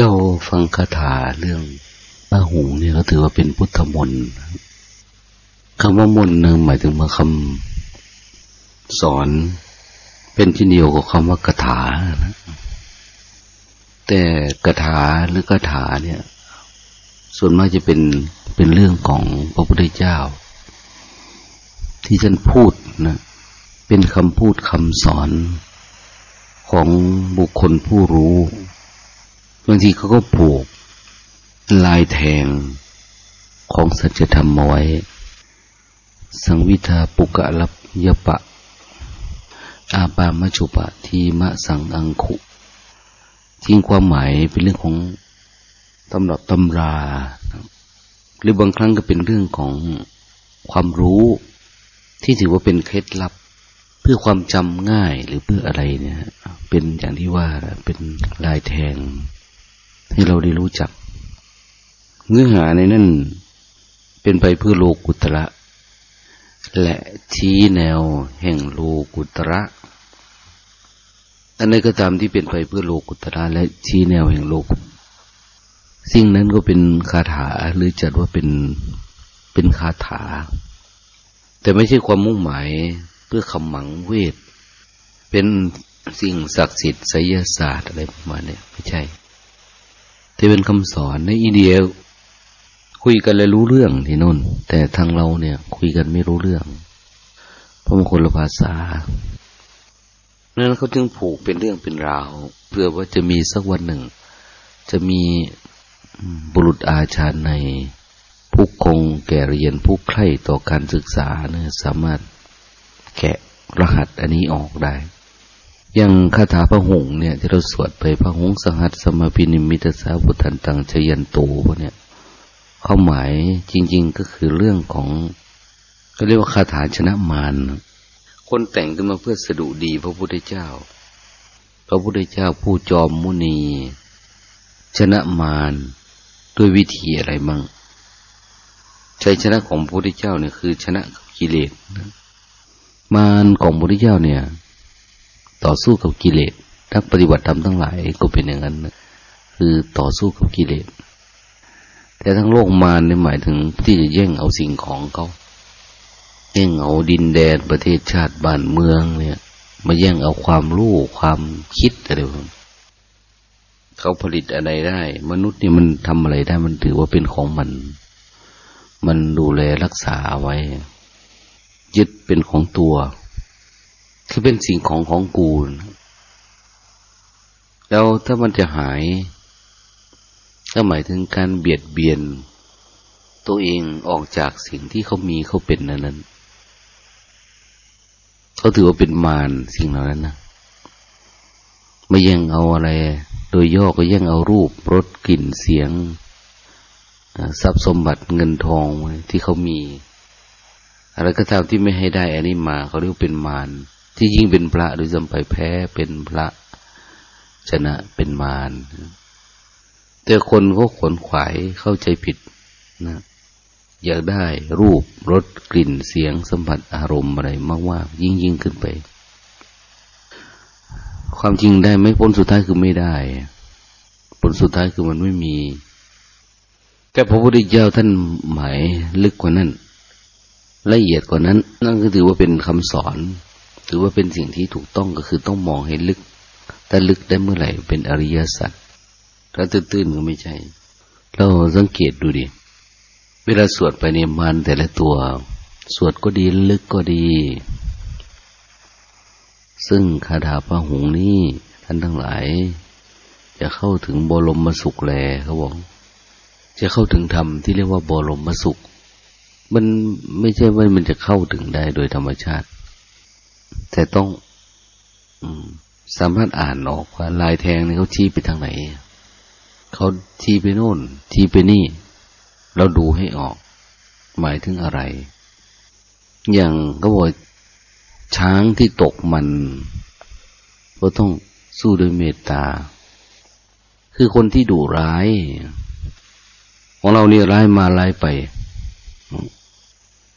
เราฟังคาถาเรื่องป้าหูเนี่ยก็ถือว่าเป็นพุทธมนต์คำว่ามนต์นึงหมายถึงมาคำสอนเป็นที่เดียวกับคำว่าคาถานะแต่คาถาหรือคาถาเนี่ย ส่วนมากจะเป็นเป็นเรื่องของพระพุทธเจ้า ที่ท่านพูดนะเป็นคำพูดคำสอนของบุคคลผู้รู้ บางทีเขาก็ผูกลายแทงของสัจธรรมเอาไว้ สังวิทาปุกะลับยปะ อาปามชุปะทีมะสังอังคุ ทิ้งความหมายเป็นเรื่องของตำรับตำรา หรือบางครั้งก็เป็นเรื่องของความรู้ที่ถือว่าเป็นเคล็ดลับ เพื่อความจำง่ายหรือเพื่ออะไรเนี่ย เป็นอย่างที่ว่าเป็นลายแทง ให้เราได้รู้จัก เนื้อหาในนั้นเป็นไปเพื่อโลกุตระและชี้แนวแห่งโลกุตระอันใดก็ตามที่เป็นไปเพื่อโลกุตระและชี้แนวแห่งโลก สิ่งนั้นก็เป็นคาถาหรือจัดว่าเป็นเป็นคาถา แต่ไม่ใช่ความมุ่งหมายเพื่อคำหมังเวท เป็นสิ่งศักดิ์สิทธิ์ไสยศาสตร์อะไรประมาณนี้ไม่ใช่ ที่เป็นคำสอนในอินเดีย คุยกันเลยรู้เรื่องที่นู่น แต่ทางเราเนี่ย คุยกันไม่รู้เรื่อง เพราะมันคนละภาษานั้นเขาจึงผูกเป็นเรื่องเป็นราว เพื่อว่าจะมีสักวันหนึ่ง จะมีบุรุษอาชาในผู้คงแก่เรียนผู้ใคร่ต่อการศึกษาเนี่ยสามารถแกะรหัสอันนี้ออกได้ อย่างคาถาพระหงเนี่ย ที่เราสวดไปพระหงสหัสสมาพินิมิตสาบุตันตังชยันโตเนี่ยเขาหมายจริง ๆ ก็คือเรื่องของเขาเรียกว่าคาถาชนะมารคนแต่งขึ้นมาเพื่อสะดุดีพระพุทธเจ้า พระพุทธเจ้าผู้จอมมุนี ชนะมารด้วยวิธีอะไรมั่งชัยชนะของพระพุทธเจ้าเนี่ยคือชนะกิเลสมารของพระพุทธเจ้าเนี่ย ต่อสู้กับกิเลสนักปฏิบัติธรรมทั้งหลายก็เป็นอย่างนั้นคือต่อสู้กับกิเลสแต่ทั้งโลกมารในหมายถึงที่จะแย่งเอาสิ่งของเขาแย่งเอาดินแดนประเทศชาติบ้านเมืองเนี่ย มาแย่งเอาความรู้ความคิดอะไรพวกเขาผลิตอะไรได้ มนุษย์เนี่ยมันทำอะไรได้มันถือว่าเป็นของมัน มันดูแลรักษาไว้ ยึดเป็นของตัว คือเป็นสิ่งของของกูลแล้วถ้ามันจะหาย ก็หมายถึงการเบียดเบียน ตัวเองออกจากสิ่งที่เขามีเขาเป็นนั้นนั้นเขาถือว่าเป็นมารสิ่งเหล่านั้นนะไม่แย่งเอาอะไร โดยย่อก็แย่งเอารูปรสกลิ่นเสียงทรัพย์สมบัติเงินทองที่เขามี อะไรก็ตามที่ไม่ให้ได้อันนี้มาเขาเรียกเป็นมาร ที่ยิ่งเป็นพระโดยจำไปแพ้เป็นพระชนะเป็นมารแต่คนเขาขนขวายเข้าใจผิดนะอยากได้รูปรสกลิ่นเสียงสัมผัสอารมณ์อะไรมากๆยิ่งยิ่งขึ้นไป ความจริงได้ไหมผลสุดท้ายคือไม่ได้ ผลสุดท้ายคือมันไม่มี แต่พระพุทธเจ้าท่านหมายลึกกว่านั้น ละเอียดกว่านั้น นั่นก็ถือว่าเป็นคำสอน ถือว่าเป็นสิ่งที่ถูกต้องก็คือต้องมองให้ลึกแต่ลึกได้เมื่อไหร่เป็นอริยสัจ ถ้าตื้นๆก็ไม่ใช่ เราสังเกตดูดิ เวลาสวดไปในมันแต่ละตัว สวดก็ดีลึกก็ดี ซึ่งคาถาพระหงนี้ท่านทั้งหลาย จะเข้าถึงบรมมสุขแลเขาบอก จะเข้าถึงธรรมที่เรียกว่าบรมมสุข มันไม่ใช่ว่ามันจะเข้าถึงได้โดยธรรมชาติ แต่ต้องสามารถอ่านออกว่าลายแทงนี่เขาชี้ไปทางไหน เขาชี้ไปโน่นชี้ไปนี่ เราดูให้ออก หมายถึงอะไร อย่างก็บอกช้างที่ตกมัน ก็ต้องสู้ด้วยเมตตา คือคนที่ดุร้าย ของเราเนี่ยร้ายมาร้ายไป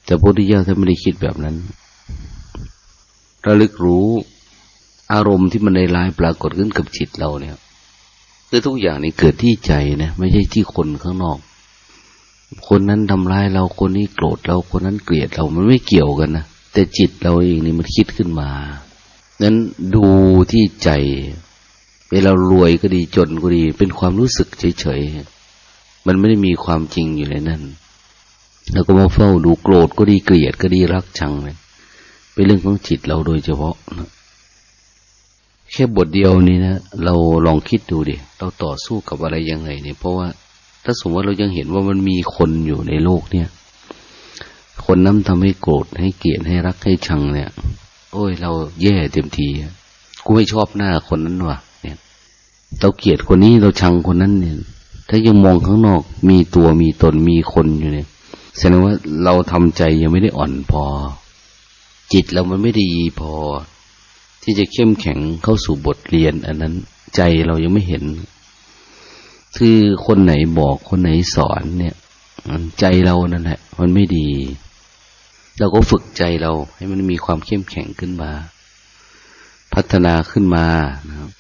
แต่พระพุทธเจ้าท่านไม่ได้คิดแบบนั้น ระลึกรู้อารมณ์ที่มันในร้ายปรากฏขึ้นกับจิตเราเนี่ยคือทุกอย่างนี่เกิดที่ใจนะไม่ใช่ที่คนข้างนอก คนนั้นทำร้ายเราคนนี้โกรธเราคนนั้นเกลียดเรามันไม่เกี่ยวกันนะแต่จิตเราเองนี่มันคิดขึ้นมานั้นดูที่ใจ เวลารวยก็ดีจนก็ดี เป็นความรู้สึกเฉยๆมันไม่ได้มีความจริงอยู่ในนั้นแล้วก็มาเฝ้าดูโกรธก็ดีเกลียดก็ดีรักชังเลย เป็นเรื่องของจิตเราโดยเฉพาะนะแค่บทเดียวนี้นะเราลองคิดดูดิเราต่อสู้กับอะไรยังไงเนี่ย เพราะว่า ถ้าสมมติว่าเรายังเห็นว่ามันมีคนอยู่ในโลกเนี่ย คนนั้นทำให้โกรธให้เกลียดให้รักให้ชังเนี่ย โอ้ย เราแย่เต็มทีกูไม่ชอบหน้าคนนั้นว่ะ เนี่ย เราเกลียดคนนี้เราชังคนนั้นเนี่ย ถ้ายังมองข้างนอกมีตัวมีตนมีคนอยู่เนี่ยแสดงว่าเราทำใจยังไม่ได้อ่อนพอ จิตเรามันไม่ดีพอ ที่จะเข้มแข็งเข้าสู่บทเรียน อันนั้นใจเรายังไม่เห็น คือคนไหนบอกคนไหนสอนเนี่ยใจเรานั่นแหละมันไม่ดี เราก็ฝึกใจเรา ให้มันมีความเข้มแข็งขึ้นมา พัฒนาขึ้นมานะครับ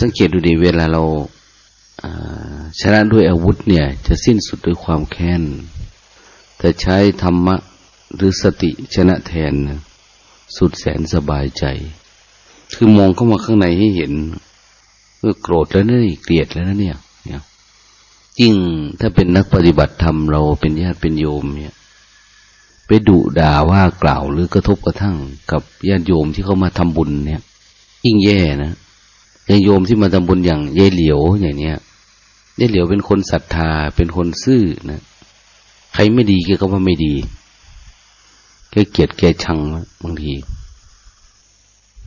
สังเกตดูดีเวลาเราชนะด้วยอาวุธเนี่ย จะสิ้นสุดด้วยความแค้นแต่ใช้ธรรมะ หรือสติชนะแทนสุดแสนสบายใจ คือมองเข้ามาข้างในให้เห็นเมื่อโกรธแล้วนี่เกลียดแล้วนะเนี่ยเนี่ยยิ่งถ้าเป็นนักปฏิบัติธรรมเราเป็นญาติเป็นโยมเนี่ย ไปดุด่าว่ากล่าวหรือกระทบกระทั่งกับญาติโยมที่เขามาทำบุญเนี่ย ยิ่งแย่นะญาติโยมที่มาทำบุญอย่างยายเหลียวอย่างเนี้ยยายเหลียวเป็นคนศรัทธาเป็นคนซื่อนะ ใครไม่ดีแกก็ว่าไม่ดี แกเกลียดแกชังบางที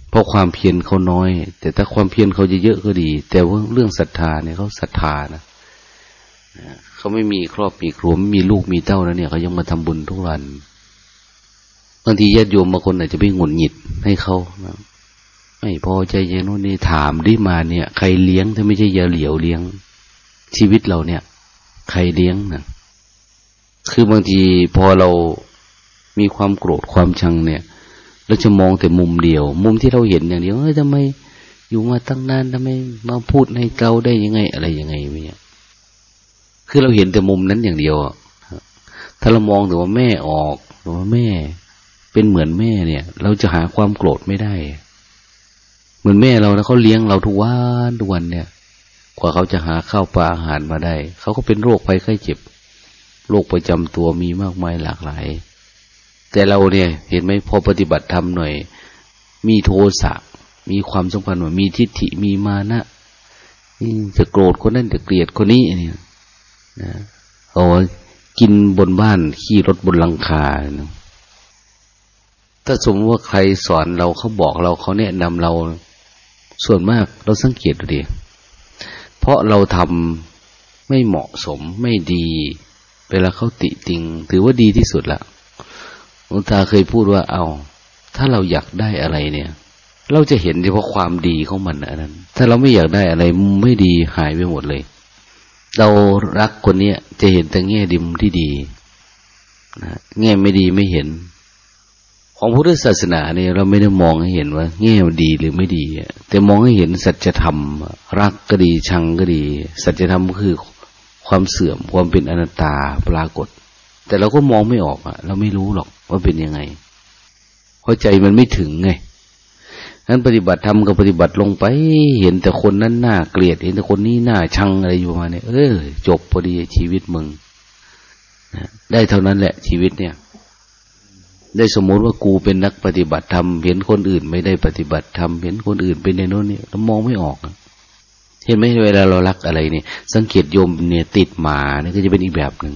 เพราะความเพียรเขาน้อย แต่ถ้าความเพียรเขาจะเยอะก็ดี แต่ว่าเรื่องศรัทธาเนี่ยเขาศรัทธานะเขาไม่มีครอบมีครัวไม่มีลูกมีเต้าแล้วเนี่ยเขายังมาทำบุญทุกวันบางทีญาติโยมบางคนอาจจะไปหงุดหงิดให้เขานะไม่พอใจเย็นโน่นนี่ถามได้มาเนี่ย ใครเลี้ยงถ้าไม่ใช่ยาเหลียวเลี้ยง ชีวิตเราเนี่ย ใครเลี้ยงนะคือบางทีพอเรา มีความโกรธความชังเนี่ยเราจะมองแต่มุมเดียว มุมที่เราเห็นอย่างเดียวเฮ้ยทำไมอยู่มาตั้งนานทำไมมาพูดให้เราได้ยังไง อะไรยังไงเนี่ยคือเราเห็นแต่มุมนั้นอย่างเดียวถ้าเรามองถึงว่าแม่ออกหรือว่าแม่ เป็นเหมือนแม่เนี่ย เราจะหาความโกรธไม่ได้ เหมือนแม่เราแล้วเขาเลี้ยงเราทุกวันทุกวันเนี่ย กว่าเขาจะหาข้าวปลาอาหารมาได้ เขาก็เป็นโรคภัยไข้เจ็บ โรคประจำตัวมีมากมายหลากหลาย แต่เราเนี่ย เห็นไหมพอปฏิบัติธรรมหน่อย มีโทสะมีความสำคัญว่ามีทิฏฐิมีมานะจะโกรธคนนั้นจะเกลียดคนนี้เนี่ยนะเอากินบนบ้านขี่รถบนหลังคาถ้าสมมติว่าใครสอนเราเขาบอกเราเขาแนะนำเราส่วนมากเราสังเกตดูดิเพราะเราทำไม่เหมาะสมไม่ดี เวลาเขาติติง ถือว่าดีที่สุดละ หลวงตาเคยพูดว่าเอา ถ้าเราอยากได้อะไรเนี่ย เราจะเห็นเฉพาะความดีของมันอันนั้น ถ้าเราไม่อยากได้อะไรไม่ดีหายไปหมดเลย เรารักคนเนี้ยจะเห็นแต่แง่ดิมที่ดีนะแง่ไม่ดีไม่เห็น ของพุทธศาสนาเนี่ยเราไม่ได้มองให้เห็นว่า แง่ดีหรือไม่ดีแต่มองให้เห็นสัจธรรม รักก็ดีชังก็ดี สัจธรรมก็คือความเสื่อมความเป็นอนัตตาปรากฏ แต่เราก็มองไม่ออกอะเราไม่รู้หรอก ว่าเป็นยังไงเพราะใจมันไม่ถึงไงนั้นปฏิบัติทำก็ปฏิบัติลงไป เห็นแต่คนนั้นหน้าเกลียด เห็นแต่คนนี้หน้าชังอะไรอยู่มาเนี่ยเออจบพอดีชีวิตมึงได้เท่านั้นแหละชีวิตเนี่ย ได้สมมติว่ากูเป็นนักปฏิบัติธรรมเห็นคนอื่นไม่ได้ปฏิบัติธรรมเห็นคนอื่นเป็นในโน้นเนี่ยมองไม่ออกเห็นไหมเวลาเรารักอะไรเนี่ย สังเกตโยมเนี่ยติดหมาเนี่ยก็จะเป็นอีกแบบหนึ่ง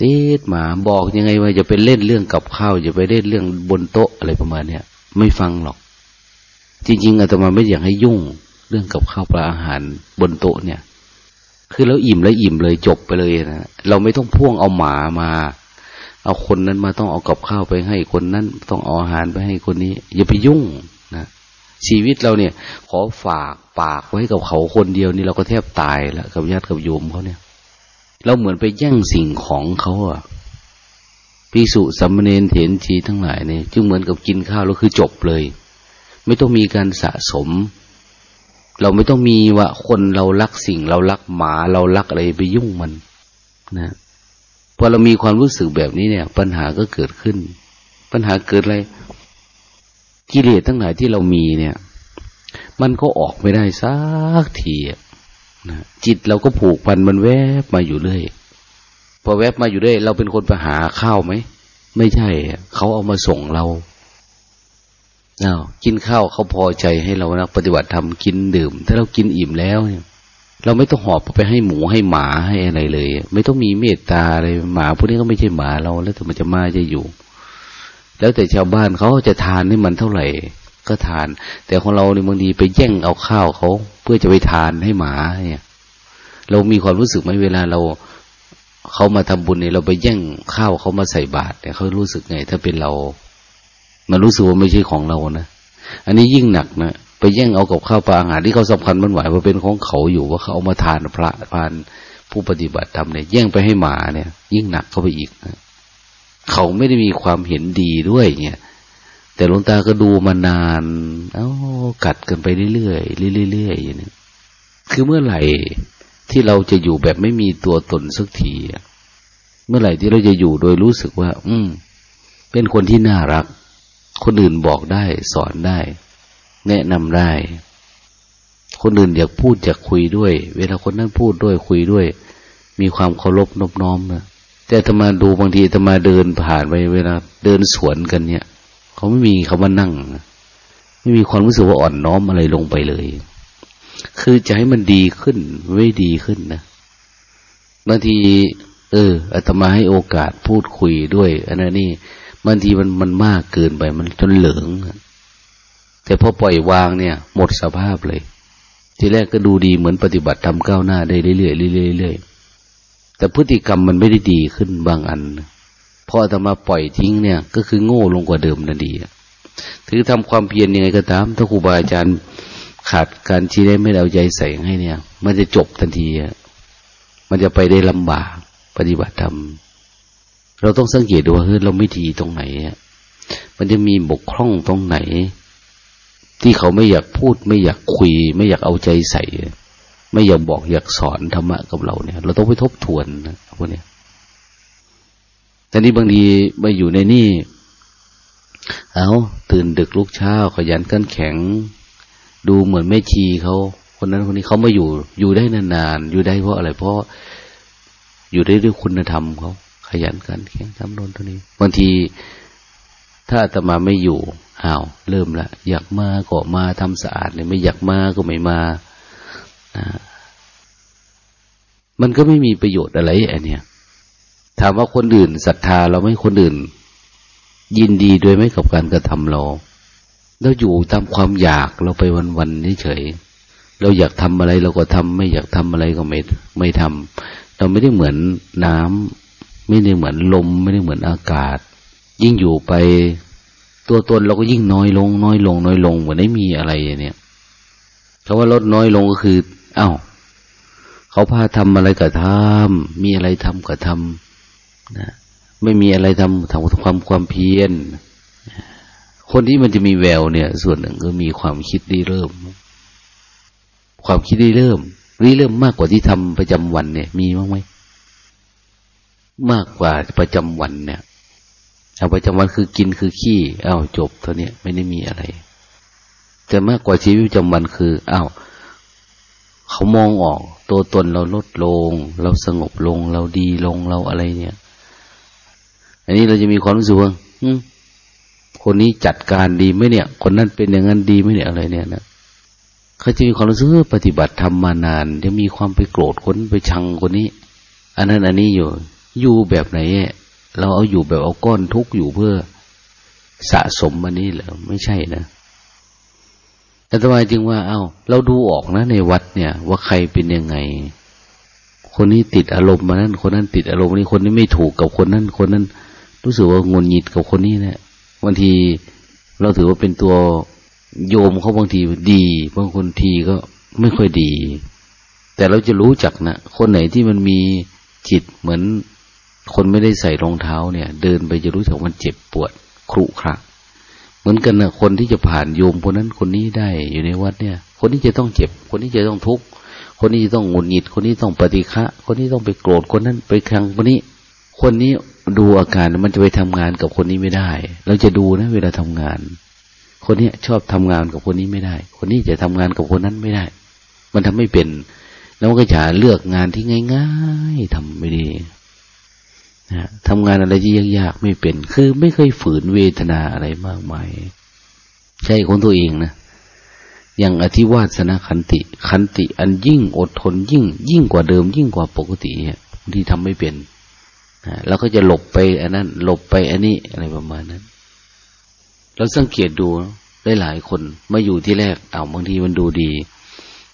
ติดหมาบอกยังไงว่าจะไปเล่นเรื่องกับข้าวจะไปเล่นเรื่องบนโต๊ะอะไรประมาณเนี้ยไม่ฟังหรอก จริง ๆอาตมาไม่อยากให้ยุ่งเรื่องกับข้าวปลาอาหารบนโต๊ะเนี่ย คือแล้วอิ่มแล้วอิ่มเลยจบไปเลยนะเราไม่ต้องพ่วงเอาหมามา เอาคนนั้นมาต้องเอากับข้าวไปให้คนนั้นต้องเอาอาหารไปให้คนนี้ อย่าไปยุ่งนะชีวิตเราเนี่ย ขอฝากปากไว้กับเขาคนเดียวนี่เราก็แทบตายแล้วกับญาติกับโยมเขาเนี่ย เราเหมือนไปแย่งสิ่งของเขาอะพิสุสัมเนนเถนทีทั้งหลายเนี่ยจึงเหมือนกับกินข้าวแล้วคือจบเลย ไม่ต้องมีการสะสม เราไม่ต้องมีว่าคนเรารักสิ่ง เรารักหมาเรารักอะไรไปยุ่งมันนะพอเรามีความรู้สึกแบบนี้เนี่ย ปัญหาก็เกิดขึ้น ปัญหาเกิดอะไรกิเลสทั้งหลายที่เรามีเนี่ย มันก็ออกไม่ได้สักที นะจิตเราก็ผูกพันมันแวบมาอยู่เรื่อยพอแวบมาอยู่เรื่อยเราเป็นคนไปหาข้าวไหมไม่ใช่เขาเอามาส่งเราอ้าวกินข้าวเขาพอใจให้เรานะปฏิบัติธรรมกินดื่ม ถ้าเรากินอิ่มแล้วเนี่ยเราไม่ต้องหอบไปให้หมูให้หมาให้อะไรเลย ไม่ต้องมีเมตตาอะไรหมาพวกนี้ก็ไม่ใช่หมาเราแล้วแต่มันจะมาจะอยู่ แล้วแต่ชาวบ้านเขาจะทานให้มันเท่าไหร่ ก็ทาน แต่ของเราในบางทีไปแย่งเอาข้าวเขาเพื่อจะไปทานให้หมาเนี่ย เรามีความรู้สึกไหมเวลาเราเขามาทำบุญเนี่ยเราไปแย่งข้าวเขามาใส่บาตรเนี่ยเขารู้สึกไง ถ้าเป็นเรา มันรู้สึกว่าไม่ใช่ของเรานะอันนี้ยิ่งหนักนะไปแย่งเอากับข้าวปลาอาหารที่เขาสำคัญมันหมายว่าเป็นของเขาอยู่ว่าเขาเอามาทานพระพานผู้ปฏิบัติธรรมเนี่ยแย่งไปให้หมาเนี่ย ยิ่งหนักเข้าไปอีกนะเขาไม่ได้มีความเห็นดีด้วยเนี่ย แต่หลวงตาก็ดูมานาน เอ้ากัดกันไปเรื่อยๆเรื่อยๆอย่างนี้คือเมื่อไหร่ที่เราจะอยู่แบบไม่มีตัวตนสักทีเมื่อไหร่ที่เราจะอยู่โดยรู้สึกว่า อืม เป็นคนที่น่ารัก คนอื่นบอกได้ สอนได้ แนะนำได้ คนอื่นอยากพูดอยากคุยด้วย เวลาคนนั้นพูดด้วยคุยด้วย มีความเคารพนบน้อมนะแต่ธรรมาดูบางทีธรรมาเดินผ่านไปเวลาเดินสวนกันเนี่ย เขาไม่มีคาว่านั่ง ไม่มีความรู้สึกว่าอ่อนน้อมอะไรลงไปเลย คือจะให้มันดีขึ้นไม่ดีขึ้นนะบางทีเอออาตมาให้โอกาสพูดคุยด้วยอันนั้นนี่บางทีมันมันมากเกินไป มันจนเหลืองแต่พอปล่อยวางเนี่ย หมดสภาพเลย ทีแรกก็ดูดีเหมือนปฏิบัติทำก้าวหน้าได้เรื่อยๆเรื่อยๆแต่พฤติกรรมมันไม่ได้ดีขึ้นบางอัน พออามาปล่อยทิ้งเนี่ย ก็คือโง่ลงกว่าเดิมนั่นดีถือทำความเพียรยังไงก็ตาม ถ้าครูบาอาจารย์ขาดการชี้ได้ไม่เอาใจใส่ให้เนี่ย มันจะจบทันทีมันจะไปได้ลำบากปฏิบัติธรรมเราต้องสังเกตดูว่าเฮ้ยเราไม่ดีตรงไหนมันจะมีบกพร่องตรงไหน ที่เขาไม่อยากพูด ไม่อยากคุย ไม่อยากเอาใจใส่ ไม่อยากบอกอยากสอนธรรมะกับเราเนี่ย เราต้องไปทบทวนนะพวกเนี้ย แต่นี้บางทีมาอยู่ในนี่ เอาตื่นดึกลุกเช้า ขยันกันแข็ง ดูเหมือนแม่ชีเขา คนนั้นคนนี้เขามาอยู่ อยู่ได้นานๆ อยู่ได้เพราะอะไร เพราะอยู่ได้ด้วยคุณธรรมเขาขยันกันแข่งทำโน่นตัวนี้บางทีถ้าอาตมาไม่อยู่อ้าวเริ่มละ อยากมาก็มาทำสะอาดเลยไม่อยากมาก็ไม่มาอ่ามันก็ไม่มีประโยชน์อะไรอันเนี้ย ถามว่าคนอื่นศรัทธาเราไม่คนอื่น ยินดีด้วยไหมกับการกระทำเราเราอยู่ตามความอยากเราไปวันๆเฉยเราอยากทำอะไรเราก็ทำไม่อยากทำอะไรก็ไม่ไม่ทำเราไม่ได้เหมือนน้ำไม่ได้เหมือนลม ไม่ได้เหมือนอากาศ ยิ่งอยู่ไปตัวตนเราก็ยิ่งน้อยลง น้อยลง น้อยลงเหมือนไม่มีอะไรเนี่ยคำว่าลดน้อยลงก็คือ เอา้า เขาพาทำอะไรก็ทำมีอะไรทำก็ทำ นะไม่มีอะไรทำทำความความเพียรคนที่มันจะมีแววเนี่ย ส่วนหนึ่งก็มีความคิดได้เริ่ม ความคิดได้เริ่มรีเริ่มมากกว่าที่ทำประจำวันเนี่ย มีบ้างไหมมากกว่าประจำวันเนี่ยเอาประจำวันคือกินคือขี้อ้าวจบเท่านี้ไม่ได้มีอะไร แต่มากกว่าชีวิตประจำวันคืออ้าวเขามองออก ตัวตนเราลดลง เราสงบลง เราดีลงเราอะไรเนี่ย อันนี้เราจะมีความรู้สึกว่าคนนี้จัดการดีไหมเนี่ย คนนั้นเป็นอย่างนั้นดีไหมเนี่ยอะไรเนี่ยนะเขาจะมีความรู้สึกปฏิบัติทำมานานจะมีความไปโกรธคนไปชังคนนี้ อันนั้นอันนี้อยู่ อยู่แบบไหนเราเอาอยู่แบบเอาก้อนทุกอยู่เพื่อสะสมมันนี้เหรอไม่ใช่นะแต่ทำไมจึงว่าเอา้า เราดูออกนะ ในวัดเนี่ย ว่าใครเป็นยังไง คนนี้ติดอารมณ์มานั้นคนนั้นติดอารมณ์นี้คนนี้ไม่ถูกกับคนนั้นคนนั้น รู้สึกว่างนหงิดกับคนนี้นะบางทีเราถือว่าเป็นตัวโยมเขาบางทีดีบางคนทีก็ไม่ค่อยดี แต่เราจะรู้จักนะคนไหนที่มันมีจิตเหมือนคนไม่ได้ใส่รองเท้าเนี่ย เดินไปจะรู้สึกมันเจ็บปวดครุขระเหมือนกันนะคนที่จะผ่านโยมคนนั้นคนนี้ได้อยู่ในวัดเนี่ย คนนี้จะต้องเจ็บ คนนี้จะต้องทุกข์คนนี้จะต้องหงุดหงิด คนนี้ต้องปฏิฆะคนนี้ต้องไปโกรธคนนั้นไปแข่งคนนี้ คนนี้ดูอาการมันจะไปทำงานกับคนนี้ไม่ได้ เราจะดูนะ เวลาทำงาน คนนี้ชอบทำงานกับคนนี้ไม่ได้ คนนี้จะทำงานกับคนนั้นไม่ได้ มันทำไม่เป็น แล้วก็จะเลือกงานที่ง่ายๆทำไม่ดีนะทำงานอะไรที่ยากๆไม่เป็น คือไม่เคยฝืนเวทนาอะไรมากมาย ใช่ของตัวเองนะอย่างอธิวาสนาขันติ ขันติอันยิ่งอดทนยิ่ง ยิ่งกว่าเดิม ยิ่งกว่าปกติเนี่ยที่ทำไม่เป็น แล้วก็จะหลบไปอันนั้น หลบไปอันนี้อะไรประมาณนั้น เราสังเกตดูได้หลายคนมาอยู่ที่แรกเอาบางทีมันดูดี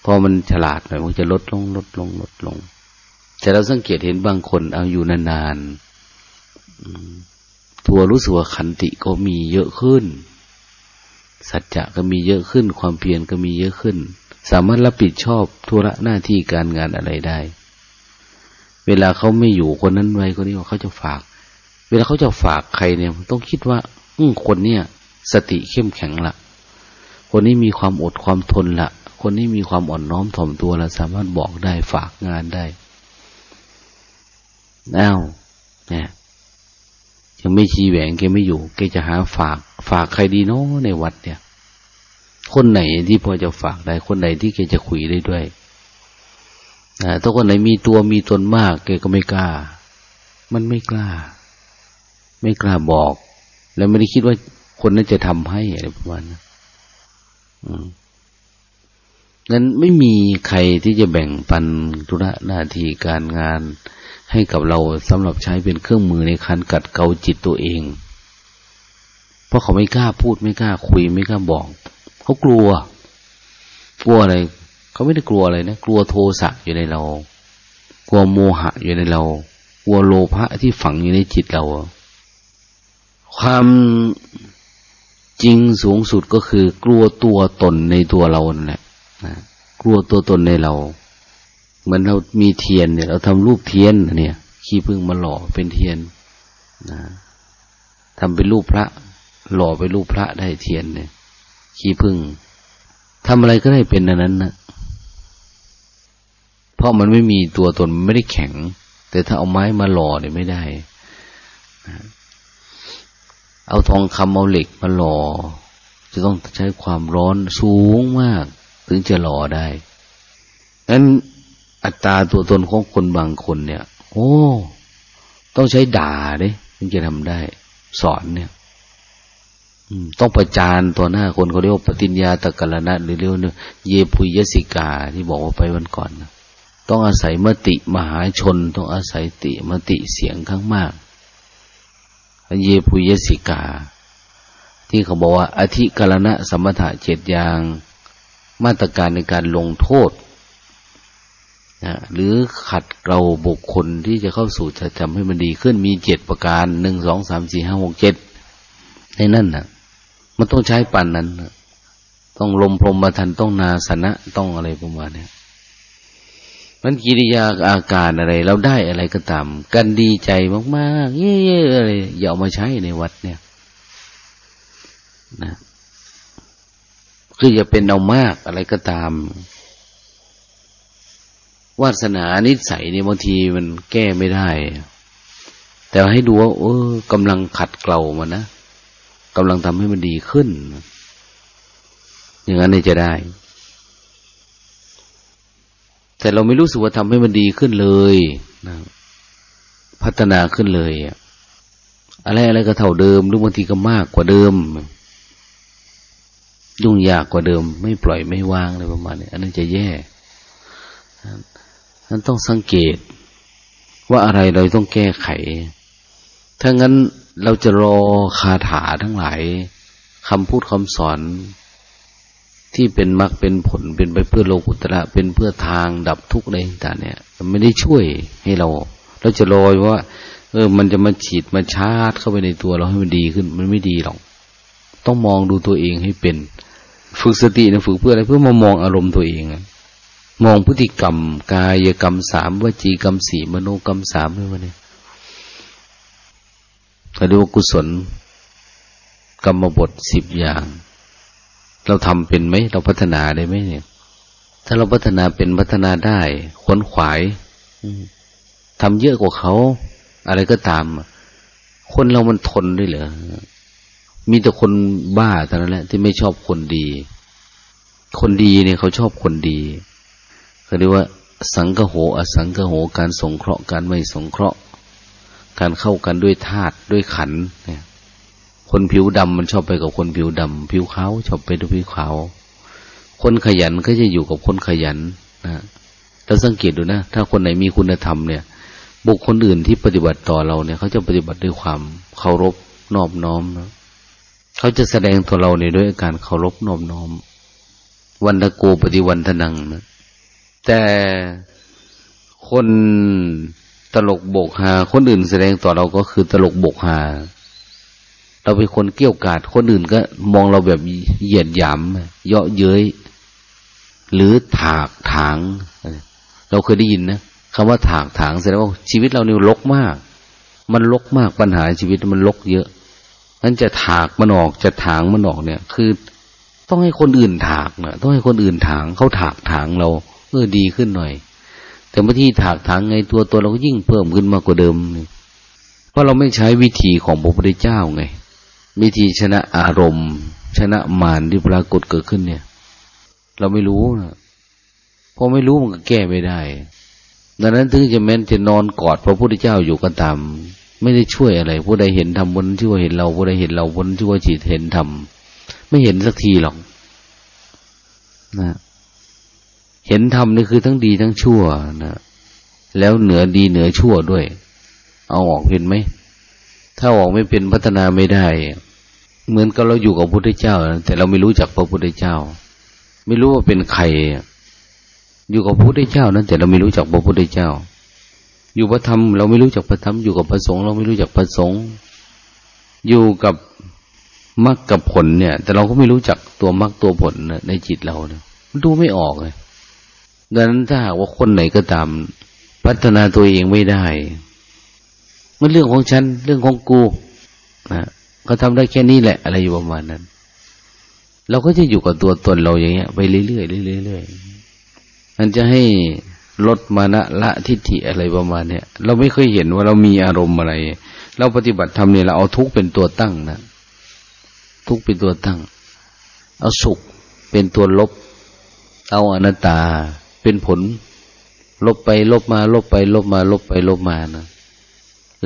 พอมันฉลาดหน่อยมันจะลดลงลดลงลดลง แต่เราสังเกตเห็นบางคนเอาอยู่นานๆตัวรู้สึกว่าขันติก็มีเยอะขึ้น สัจจะก็มีเยอะขึ้น ความเพียรก็มีเยอะขึ้น สามารถรับผิดชอบธุระหน้าที่การงานอะไรได้ เวลาเขาไม่อยู่คนนั้นไว้คนนี้เขาจะฝาก เวลาเขาจะฝากใครเนี่ยต้องคิดว่า อืคนเนี่ย สติเข้มแข็งละคนนี้มีความอดความทนละคนนี้มีความอ่อนน้อมถ่อมตัวละสามารถบอกได้ฝากงานได้อ้าวเนี่ยยังไม่ชี้แหวงแกไม่อยู่แกจะหาฝาก ฝากใครดีเนาะในวัดเนี่ย คนไหนที่พอจะฝากได้ คนไหนที่แกจะคุยได้ด้วย ถ้าคนไหนมีตัวมีตนมากแกก็ไม่กล้า มันไม่กล้า ไม่กล้าบอก แล้วไม่ได้คิดว่าคนนั้นจะทำให้อะไรประมาณนั้นนั้นไม่มีใครที่จะแบ่งปันธุระหน้าที่การงานให้กับเราสำหรับใช้เป็นเครื่องมือในการกัดเกาจิตตัวเอง เพราะเขาไม่กล้าพูดไม่กล้าคุยไม่กล้าบอก เขากลัว กลัวอะไร เขาไม่ได้กลัวอะไรนะกลัวโทสะอยู่ในเรา กลัวโมหะอยู่ในเรา กลัวโลภะที่ฝังอยู่ในจิตเรา ความจริงสูงสุดก็คือ กลัวตัวตนในตัวเรานั่นแหละนะกลัวตัวตนในเราเหมือนเรามีเทียนเนี่ย เราทำรูปเทียนเนี่ยขี้พึ่งมาหล่อเป็นเทียนนะทำเป็นรูปพระ หล่อเป็นรูปพระได้เทียนเนี่ยขี้พึ่งทำอะไรก็ได้เป็นอันนั้นนะ ราะมันไม่มีตัวตนมันไม่ได้แข็ง แต่ถ้าเอาไม้มาหล่อเนี่ยไม่ได้ เอาทองคำเอาเหล็กมาหล่อ จะต้องใช้ความร้อนสูงมาก ถึงจะหล่อได้นั้นอัตราตัวตนของคนบางคนเนี่ย โอ้ ต้องใช้ด่าเด้ถึงจะทำได้ สอนเนี่ยต้องประจานตัวหน้าคนเขาเรียกว่าปฏิญญาตะกลนะหรือเรียกว่าเยพุยสิกาที่บอกว่าไปวันก่อนนะ ต้องอาศัยมติมหาชน ต้องอาศัยติมติเสียงข้างมากเยปุยสิกา ที่เขาบอกว่า อธิกรณะสมถะเจ็ดอย่าง มาตรการในการลงโทษนะหรือขัดเกลาบุคคลที่จะเข้าสู่จะทำให้มันดีขึ้นมีเจ็ดประการหนึ่งสองสามสี่ห้าหกเจ็ดในนั่นนะ่ะ มันต้องใช้ปันนั้นต้องลมพรมมาทันต้องนาสนะต้องอะไรประมาณนี้ มันกิริยาอาการอะไร เราได้อะไรก็ตาม กันดีใจมากๆเย่ๆอะไรอย่าเอามาใช้ในวัดเนี่ยนะคืออย่าเป็นเอามากอะไรก็ตาม วาสนานิสัยเนี่ยบางทีมันแก้ไม่ได้ แต่ให้ดูว่าเออกำลังขัดเกลามันนะกำลังทำให้มันดีขึ้น อย่างนั้นเนี่ยจะได้ แต่เราไม่รู้สึกว่าทำให้มันดีขึ้นเลยนะพัฒนาขึ้นเลยอะไรอะไรก็เท่าเดิมหรือบางทีก็มากกว่าเดิม ยุ่งยากกว่าเดิม ไม่ปล่อยไม่วางอะไรประมาณนี้อันนั้นจะแย่นั้นต้องสังเกตว่าอะไรเราต้องแก้ไข ถ้างั้นเราจะรอคาถาทั้งหลายคำพูดคำสอน ที่เป็นมรรคเป็นผลเป็นไปเพื่อโลกุตระเป็นเพื่อทางดับทุกข์อะไรต่างเนี่ยมันไม่ได้ช่วยให้เราเราจะรอยว่า เออ มันจะมาฉีดมาชาร์จเข้าไปในตัวเราให้มันดีขึ้น มันไม่ดีหรอก ต้องมองดูตัวเองให้เป็น ฝึกสตินะฝึกเพื่ออะไรเพื่อมามองอารมณ์ตัวเองมองพฤติกรรม กายกรรมสามวจีกรรมสี่มโนกรรมสามด้วยวะเนี่ยเขาเรียกว่ากุศล กรรมบทสิบอย่าง เราทำเป็นไหมเราพัฒนาได้ไหมเนี่ย ถ้าเราพัฒนาเป็นพัฒนาได้ขวนขวายทำเยอะกว่าเขา อะไรก็ตาม คนเรามันทนด้วยเหรอมีแต่คนบ้าเท่านั้นแหละ ที่ไม่ชอบคนดี คนดีเนี่ยเขาชอบคนดีเขาเรียกว่า สังกโหอสังกโหการสงเคราะห์การไม่สงเคราะห์ การเข้ากันด้วยธาตุด้วยขันเนี่ย คนผิวดำมันชอบไปกับคนผิวดำผิวขาวชอบไปด้วยผิวขาว คนขยันก็จะอยู่กับคนขยันนะเราสังเกตดูนะ ถ้าคนไหนมีคุณธรรมเนี่ย บุคคลอื่นที่ปฏิบัติต่อเราเนี่ย เขาจะปฏิบัติด้วยความเคารพนอบน้อมนะเขาจะแสดงตัวเราเนี่ยด้วยการเคารพนอบน้อม วันตะโกปฏิวันทนังนะแต่คนตลกบกหา คนอื่นแสดงต่อเราก็คือตลกบกหา เราเป็นคนเกี้ยวกาดคนอื่นก็มองเราแบบเหยียดหยามเยาะเย้ยหรือถากถาง เราเคยได้ยินนะคำว่าถากถางแสดงว่าชีวิตเราเนี่ยลกมาก มันลกมากปัญหาชีวิตมันลกเยอะนั้นจะถากมันออกจะถางมันออกเนี่ย คือ ต้องให้คนอื่นถากนะต้องให้คนอื่นถางเขาถากถางเราเออดีขึ้นหน่อย แต่บางทีถากถางไงตัวตัวเราก็ยิ่งเพิ่มขึ้นมากกว่าเดิมเพราะเราไม่ใช้วิธีของพระพุทธเจ้าไง วิธีชนะอารมณ์ ชนะมารที่ปรากฏเกิดขึ้นเนี่ย เราไม่รู้นะพอไม่รู้มันก็แก้ไม่ได้ ดังนั้นถึงจะแม้นจะนอนกอดพระพุทธเจ้าอยู่ก็ตามไม่ได้ช่วยอะไร ผู้ใดเห็นธรรมบนที่ว่าเห็นเราผู้ใดเห็นเราบนที่ว่าจิตเห็นธรรมไม่เห็นสักทีหรอกนะเห็นธรรมนี่คือทั้งดีทั้งชั่วนะแล้วเหนือดีเหนือชั่วด้วย เอาออกเห็นไหม ถ้าออกไม่เป็นพัฒนาไม่ได้ เหมือนกับเราอยู่กับพระพุทธเจ้า แต่เราไม่รู้จักพระพุทธเจ้า ไม่รู้ว่าเป็นใคร อยู่กับพระพุทธเจ้านั้นแต่เราไม่รู้จักพระพุทธเจ้า อยู่พระธรรมเราไม่รู้จักพระธรรมอยู่กับพระสงฆ์เราไม่รู้จักพระสงฆ์อยู่กับมรรคกับผลเนี่ย แต่เราก็ไม่รู้จักตัวมรรคตัวผลในจิตเราเนี่ยมันดูไม่ออกเลยดังนั้นถ้าหากว่าคนไหนก็ตาม พัฒนาตัวเองไม่ได้ มันเรื่องของฉัน เรื่องของกูนะเขาทำได้แค่นี้แหละ อะไรอยู่ประมาณนั้น เราก็จะอยู่กับตัวตนเราอย่างเงี้ย ไปเรื่อยๆเรื่อยๆมันจะให้ลดมานะละทิฏฐิอะไรประมาณเนี้ยเราไม่เคยเห็นว่าเรามีอารมณ์อะไร เราปฏิบัติธรรมเนี่ยเราเอาทุกเป็นตัวตั้งนะทุกเป็นตัวตั้ง เอาสุขเป็นตัวลบ เอาอนัตตาเป็นผล ลบไปลบมา ลบไป ลบมา ลบไปลบมานะ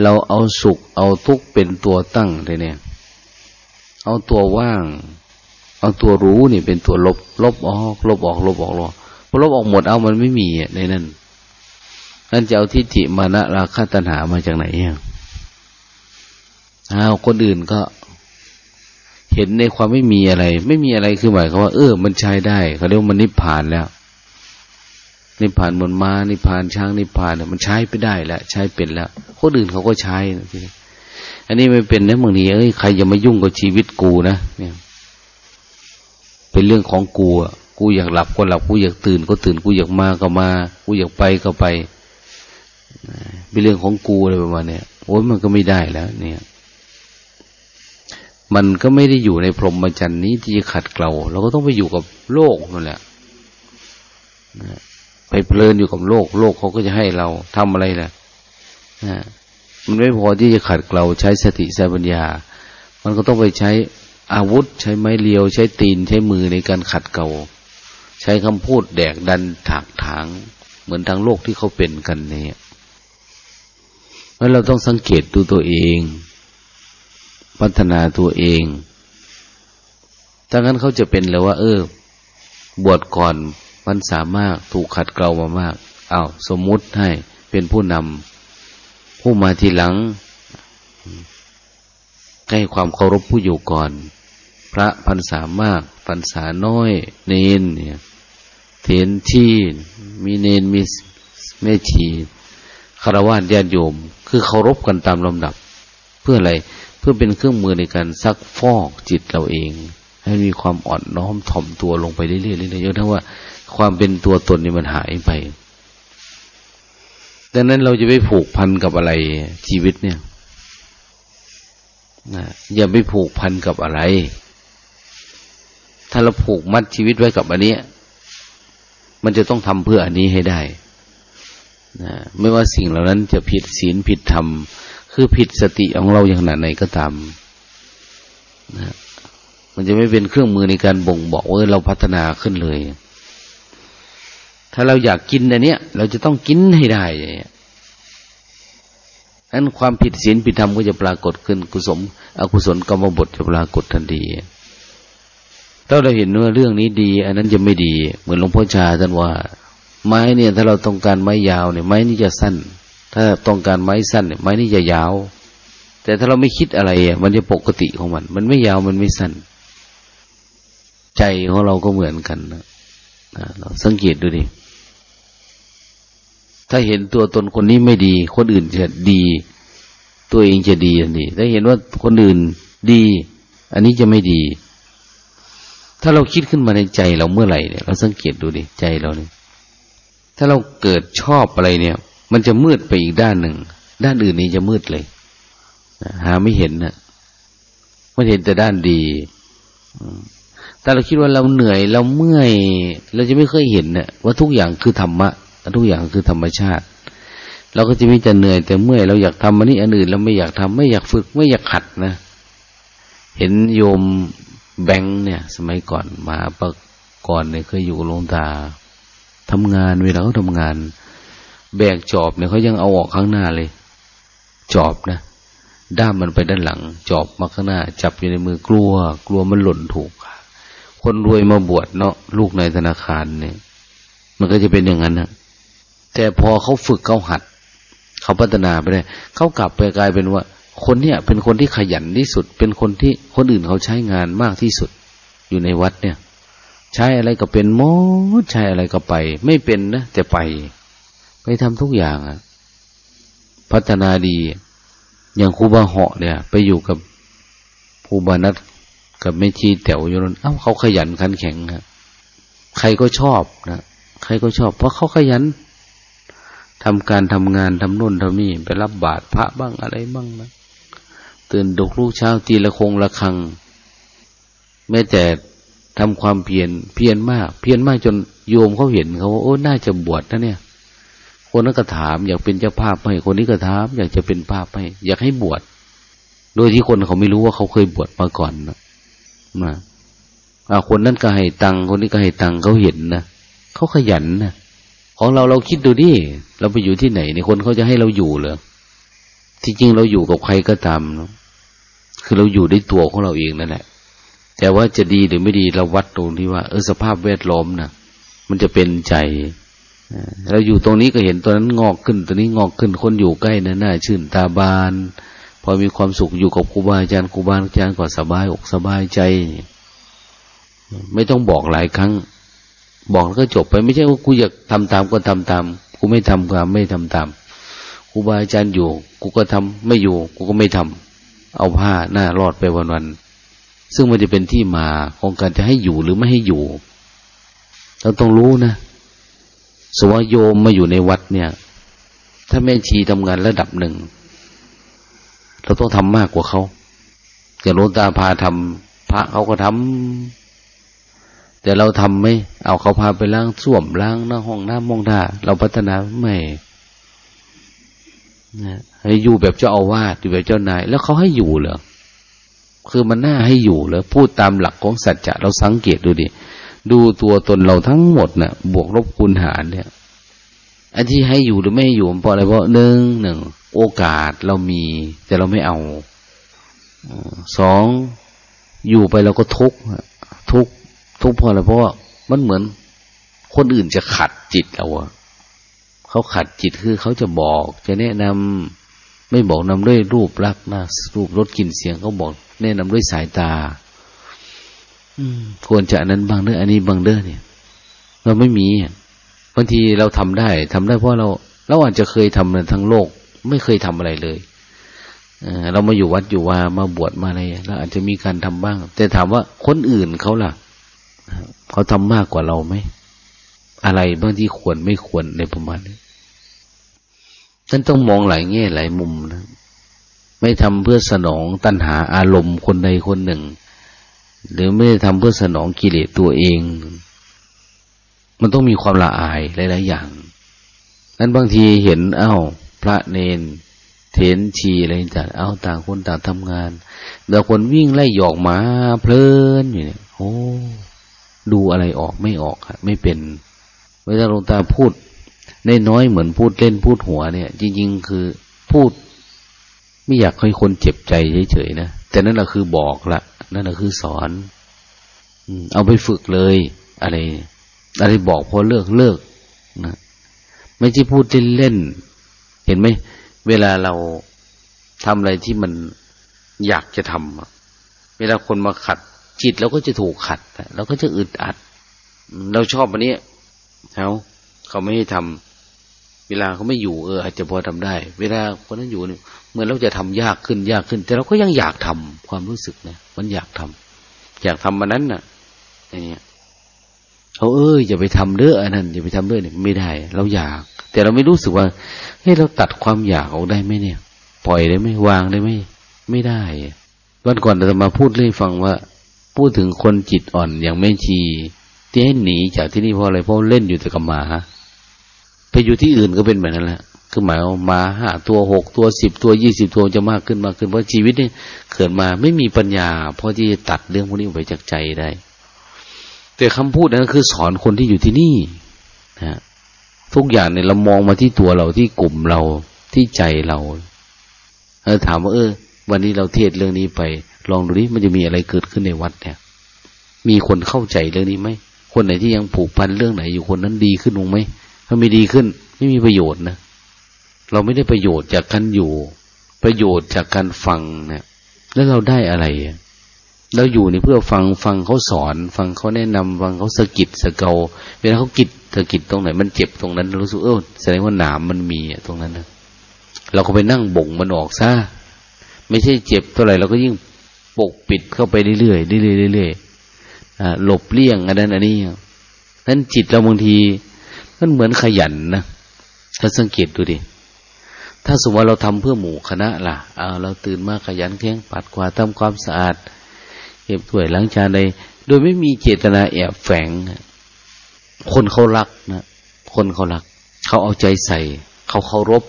เราเอาสุขเอาทุกข์เป็นตัวตั้งเลยเนี่ย เอาตัวว่าง เอาตัวรู้นี่เป็นตัวลบ ลบออกลบออกลบออกลบพอลบออกหมดเอามันไม่มีในนั้นนั่นจะเอาทิฏฐิมานะราคะตัณหามาจากไหนอะอ้าคนอื่นก็เห็นในความไม่มีอะไร ไม่มีอะไรคือหมายความว่า เออ มันใช้ได้เขาเรียกว่ามันนิพพานแล้ว นิพพานบนมานิพพานช้างนิพพานเนี่ยมันใช้ไปได้แล้วใช้เป็นแล้วคนอื่นเขาก็ใช้ทีอันนี้ไม่เป็นนะบางทีเอ้ยใครอย่ามายุ่งกับชีวิตกูนะเนี่ย เป็นเรื่องของกูอะกูอยากหลับก็หลับกูอยากตื่นก็ตื่นกูอยากมาก็มา กูอยากไปก็ไปเป็นเรื่องของกูอะไรประมาณนี้โอ้ยมันก็ไม่ได้แล้ว เนี่ย มันก็ไม่ได้อยู่ในพรหมจรรย์นี้ที่จะขัดเกลาเราก็ต้องไปอยู่กับโลกนั่นแหละ ไปเพลินอยู่กับโลก โลกเขาก็จะให้เราทำอะไรล่ะมันไม่พอที่จะขัดเกลาใช้สติสัปัญญา มันก็ต้องไปใช้อาวุธ ใช้ไม้เลียว ใช้ตีนใช้มือในการขัดเกลาใช้คำพูดแดกดันถากถาง เหมือนทางโลกที่เขาเป็นกันเนี่ยเพราะเราต้องสังเกตดูตัวเอง พัฒนาตัวเองถ้างั้นเขาจะเป็นแล้วว่า เออบวชก่อน มันสามารถถูกขัดเกลามามากอา้าวสมมุติให้เป็นผู้นำผู้มาทีหลังให้ความเคารพผู้อยู่ก่อน พระพันสามากพันษาน้อย เนนเนี่ยเห็นที่มีเนนมีแม่ชีคารวะญาติโยม คือเคารพกันตามลำดับ เพื่ออะไรเพื่อเป็นเครื่องมือในการซักฟอกจิตเราเอง ให้มีความอ่อนน้อมถ่อมตัวลงไปเรื่อยๆเรื่อยๆจนทั้งว่า ความเป็นตัวตนนี่มันหายไปดังนั้นเราจะไปผูกพันกับอะไรชีวิตเนี่ยนะอย่าไปผูกพันกับอะไร ถ้าเราผูกมัดชีวิตไว้กับอันนี้ มันจะต้องทำเพื่ออันนี้ให้ได้นะไม่ว่าสิ่งเหล่านั้นจะผิดศีลผิดธรรม คือผิดสติของเราอย่างไหนก็ตามนะ มันจะไม่เป็นเครื่องมือในการบ่งบอกว่าเราพัฒนาขึ้นเลย ถ้าเราอยากกินอันเนี้ย เราจะต้องกินให้ได้นั้นความผิดศีลผิดธรรมก็จะปรากฏขึ้นกุศลอกุศลกรรมบทจะปรากฏทันทีถ้าเราเห็นว่าเรื่องนี้ดี อันนั้นจะไม่ดี เหมือนหลวงพ่อชาท่านว่า ไม้เนี่ย ถ้าเราต้องการไม้ยาวเนี่ย ไม้นี่จะสั้น ถ้าต้องการไม้สั้นเนี่ยไม้นี่จะยาว แต่ถ้าเราไม่คิดอะไรอะมันจะปกติของมัน มันไม่ยาวมันไม่สั้น ใจของเราก็เหมือนกันนะเราสังเกตดูดิ ถ้าเห็นตัวตนคนนี้ไม่ดี คนอื่นจะดี ตัวเองจะดีอันนี้ถ้าเห็นว่าคนอื่นดี อันนี้จะไม่ดี ถ้าเราคิดขึ้นมาในใจเราเมื่อไหร่เนี่ยเราสังเกตดูดิใจเราเนี่ยถ้าเราเกิดชอบอะไรเนี่ย มันจะมืดไปอีกด้านหนึ่ง ด้านอื่นนี้จะมืดเลยหาไม่เห็นนะไม่เห็นแต่ด้านดี แต่เราคิดว่าเราเหนื่อยเราเมื่อย เราจะไม่เคยเห็นเนี่ยว่าทุกอย่างคือธรรมะทุกอย่างคือธรรมชาติ เราก็จะมีแต่เหนื่อยแต่เมื่อยเราอยากทำอันนี้อันอื่นเราไม่อยากทำไม่อยากฝึกไม่อยากขัดนะเห็นโยมแบงค์เนี่ย สมัยก่อนมาปะก่อนเนี่ยเคยอยู่กับหลวงตาทำงานเวลาเขาทำงาน แบกจอบเนี่ยเขายังเอาออกข้างหน้าเลย จอบนะด้ามมันไปด้านหลัง จอบมาข้างหน้า จับอยู่ในมือกลัว กลัวมันหล่นถูกค คนรวยมาบวชเนาะลูกในธนาคารเนี่ย มันก็จะเป็นอย่างนั้นนะแต่พอเขาฝึกเขาหัด เขาพัฒนาไปได้เขากลับไปกลายเป็นว่า คนเนี่ยเป็นคนที่ขยันที่สุด เป็นคนที่คนอื่นเขาใช้งานมากที่สุด อยู่ในวัดเนี่ย ใช้อะไรก็เป็นมดใช้อะไรก็ไป ไม่เป็นนะแต่ไป ไปทำทุกอย่างอะพัฒนาดี อย่างครูบาเหาะเนี่ย ไปอยู่กับครูบานัท กับแม่ชีแต๋วอยู่นั้นเอ้าเขาขยันขันแข็งครับใครก็ชอบนะใครก็ชอบ เพราะเขาขยันทำการทำงานทำนู่นทำนี่ไปรับบาตรพระบ้างอะไรบ้างนะตื่นดุกลูกเช้าตีละคงละคังแม้แต่ทำความเพียรเพียรมาก เพียรมากจนโยมเขาเห็นเขาว่าโอ้น่าจะบวชนะเนี่ย คนนั้นก็ถาม อยากเป็นเจ้าภาพให้คนนี้ก็ถาม อยากจะเป็นภาพให้ อยากให้บวชโดยที่คนเขาไม่รู้ว่าเขาเคยบวชมาก่อนนะ มาอาคนนั้นก็ให้ตังคนนี้ก็ให้ตังเขาเห็นนะเขาขยันนะของเราเราคิดดูดิเราไปอยู่ที่ไหนในคนเขาจะให้เราอยู่เหรอที่จริงเราอยู่กับใครก็ตามเนาะคือเราอยู่ด้วยตัวของเราเองนั่นแหละ แต่ว่าจะดีหรือไม่ดีเราวัดตรงที่ว่า เออสภาพแวดล้อมนะมันจะเป็นใจเราอยู่ตรงนี้ก็เห็นตัวนั้นงอกขึ้นตัวนี้งอกขึ้น คนอยู่ใกล้นะน่าชื่นตาบาน พอมีความสุขอยู่กับครูบาอาจารย์ครูบาอาจารย์ก็สบายอกสบายใจ ไม่ต้องบอกหลายครั้ง บอกแล้วก็จบไปไม่ใช่ว่ากูอยากทำตามก็ทำตามกูไม่ทำก็ไม่ทำตามครูบาอาจารย์อยู่ กูก็ทำไม่อยู่ กูก็ไม่ทำเอาผ้าหน้ารอดไปวันๆซึ่งมันจะเป็นที่มาของการจะให้อยู่หรือไม่ให้อยู่เราต้องรู้นะสวโยมมาอยู่ในวัดเนี่ย ถ้าแม่ชีทำงานระดับหนึ่ง เราต้องทำมากกว่าเขาแต่โลตาพาทำพระเขาก็ทำแต่เราทำไม่เอาเขาพาไปล้างส้วมล้างหน้าห้องน้ำมองท่าเราพัฒนาไม่นะให้อยู่แบบเจ้าอาวาสอยู่แบบเจ้านาย แล้วเขาให้อยู่เหรอคือมันน่าให้อยู่เหรอพูดตามหลักของสัจจะเราสังเกตดูดิดูตัวตนเราทั้งหมดนะ่ะ บวกลบคูณหารเนี่ย อันที่ให้อยู่หรือไม่ให้อยู่เพราะอะไรเพราะหนึ่งหนึ่งโอกาสเรามี แต่เราไม่เอาสองอยู่ไปเราก็ทุกข์ทุกข์ทุกข์เพราะอะไรเพราะว่ามันเหมือนคนอื่นจะขัดจิตเราอะเขาขัดจิตคือเขาจะบอก จะแนะนำไม่บอกนำด้วยรูปลักษณ์นะรูปรสกลิ่นเสียงเขาบอก แนะนำด้วยสายตา อืมควรจะอันนั้นบางเด้ออันนี้บางเด้อเนี่ย เราไม่มี บางทีเราทำได้ทำได้เพราะเราเราอาจจะเคยทำในทั้งโลก ไม่เคยทำอะไรเลยเรามาอยู่วัดอยู่ว่ามาบวชมาอะไรเราอาจจะมีการทำบ้าง แต่ถามว่าคนอื่นเขาล่ะเขาทำมากกว่าเราไหมอะไรบางที่ควรไม่ควรในประมาณนี้ท่านต้องมองหลายแง่หลายมุมนะไม่ทำเพื่อสนองตัณหาอารมณ์คนใดคนหนึ่ง หรือไม่ได้ทำเพื่อสนองกิเลสตัวเอง มันต้องมีความละอายหลาย ๆ อย่าง นั้นบางทีเห็นเอา้า พระเนนเถนชีอะไรจัดเอาต่างคนต่างทำงานเดี๋ยวคนวิ่งไล่หยอกหมาเพลินอยู่เนี่ยโอ้ดูอะไรออกไม่ออกอะไม่เป็นเวลาหลวงตาพูดในน้อยเหมือนพูดเล่นพูดหัวเนี่ย จริง ๆ คือพูด ไม่อยากให้คนเจ็บใจเฉยๆนะแต่นั่นแหละคือบอกละนั่นแหละคือสอนเอาไปฝึกเลย อะไร อะไรบอกพอเลิกเลิกนะไม่ใช่พูดเล่นๆเห็นไหมเวลาเราทำอะไรที่มันอยากจะทำเวลาคนมาขัด จิตเราก็จะถูกขัดเราก็จะอึดอัด เราชอบอันนี้เขาเขาไม่ให้ทำเวลาเขาไม่อยู่เอออาจจะพอทำได้ เวลาคนนั้นอยู่เนี่ยเหมือนเราจะทำยากขึ้นยากขึ้น แต่เราก็ยังอยากทำความรู้สึกนะมันอยากทำอยากทำมันนั้นน่ะอย่างเงี้ย เขาเอ้ยอย่าไปทำเด้ออันนั้นอย่าไปทำเด้อเนี่ยไม่ได้ เราอยาก แต่เราไม่รู้สึกว่าเฮ้ยเราตัดความอยากออกได้ไหมเนี่ย ปล่อยได้ไหมวางได้ไหมไม่ได้ วันก่อนเรามาพูดเรื่องฟังว่า พูดถึงคนจิตอ่อนอย่างไม่ชีที่ให้หนีจากที่นี่เพราะอะไรเพราะเล่นอยู่แต่กับหมาไปอยู่ที่อื่นก็เป็นแบบนั้นแหละคือหมายว่ามาห้าตัวหกตัวสิบตัวยี่สิบตัวจะมากขึ้นมากขึ้นเพราะชีวิตเนี่ยเกิดมาไม่มีปัญญาพอที่จะตัดเรื่องพวกนี้ออกไปจากใจได้ แต่คำพูดนั้นคือสอนคนที่อยู่ที่นี่นะทุกอย่างเนี่ยเรามองมาที่ตัวเราที่กลุ่มเราที่ใจเราเออถามว่าเออ วันนี้เราเทศเรื่องนี้ไป ลองดูดิมันจะมีอะไรเกิดขึ้นในวัดเนี่ย มีคนเข้าใจเรื่องนี้ไหมคนไหนที่ยังผูกพันเรื่องไหนอยู่คนนั้นดีขึ้นลงไหมถ้าไม่ดีขึ้น ไม่มีประโยชน์นะเราไม่ได้ประโยชน์จากการอยู่ ประโยชน์จากการฟังเนะี่ย แล้วเราได้อะไร เราอยู่นี่เพื่อฟังฟังเขาสอน ฟังเขาแนะนำฟังเขาสะกิดสะเกาเวลาเขากิดสะกิดตรงไหน มันเจ็บตรงนั้นรู้สึกเออแสดงว่าหนามมันมีตรงนั้นนะเราก็ไปนั่งบ่งมันออกซะไม่ใช่เจ็บเท่าไหร่เราก็ยิ่งปกปิดเข้าไปเรื่อยๆเรื่อยๆเรื่อยๆหลบเลี่ยงอันนั้นอันนี้นั้นจิตเราบางทีมันเหมือนขยันนะถ้าสังเกตดูดิถ้าสมมติว่าเราทำเพื่อหมู่คณะล่ะเอาเราตื่นมาขยันแข้งปัดกวาดทำความสะอาด เก็บถ้วยล้างจานใดโดยไม่มีเจตนาแอบแฝง คนเขารักนะ คนเขารัก เขาเอาใจใส่ เขาเคารพ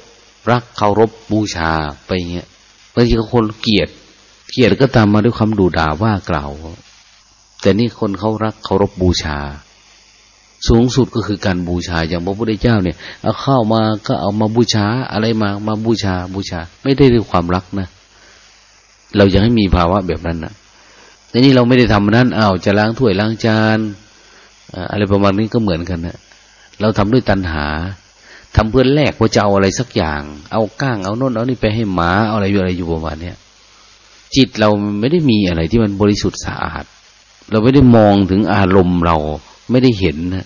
รักเคารพบูชาไปเงี้ยบางทีเขาคนเกลียด เกลียดก็ตามมาด้วยคำดูด่าว่ากล่าว แต่นี่คนเขารักเคารพบูชา สูงสุดก็คือการบูชา อย่างพระพุทธเจ้าเนี่ย เอาเข้ามาก็เอามาบูชา อะไรมามาบูชาบูชา ไม่ได้ด้วยความรักนะ เรายังให้มีภาวะแบบนั้นนะ แต่นี่เราไม่ได้ทำนั้นเอาจะล้างถ้วยล้างจานอะไรประมาณนี้ก็เหมือนกันนะเราทำด้วยตัณหาทำเพื่อแลกว่าจะเอาอะไรสักอย่าง เอาก้างเอาโน่นเอานี่ไปให้หมาเอาอะไรอยู่อะไรอยู่ประมาณเนี้ยจิตเราไม่ได้มีอะไรที่มันบริสุทธิ์สะอาด เราไม่ได้มองถึงอารมณ์เราไม่ได้เห็นนะ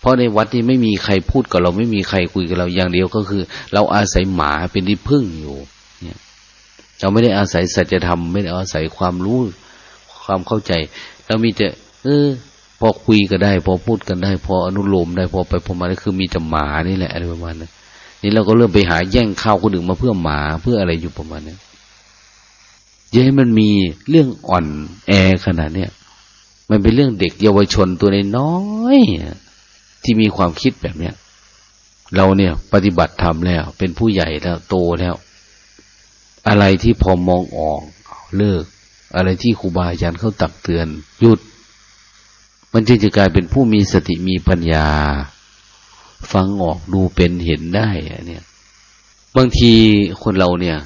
เพราะในวัดนี้ไม่มีใครพูดกับเราไม่มีใครคุยกับเราอย่างเดียวก็คือ เราอาศัยหมาเป็นที่พึ่งอยู่ เนี่ย เราไม่ได้อาศัยสัจธรรม ไม่ได้อาศัยความรู้ ความเข้าใจเรามีแต่เออ พอคุยก็ได้ พอพูดกันได้ พออนุโลมได้พอไปพอมาคือมีแต่หมานี่แหละอะไรประมาณนั้นนี่เราก็เริ่มไปหาแย่งข้าวคนอื่นมาเพื่อหมาเพื่ออะไรอยู่ประมาณนี้ยังให้มันมีเรื่องอ่อนแอขนาดเนี้ยมันเป็นเรื่องเด็กเยาวชนตัวน้อยที่มีความคิดแบบเนี้ยเราเนี่ย ปฏิบัติทำแล้ว เป็นผู้ใหญ่แล้ว โตแล้ว อะไรที่พอมองออกเลิก อะไรที่ครูบาอาจารย์เขาตักเตือนหยุด มันจึงจะกลายเป็นผู้มีสติมีปัญญา ฟังออกดูเป็นเห็นได้เนี่ย บางทีคนเราเนี่ย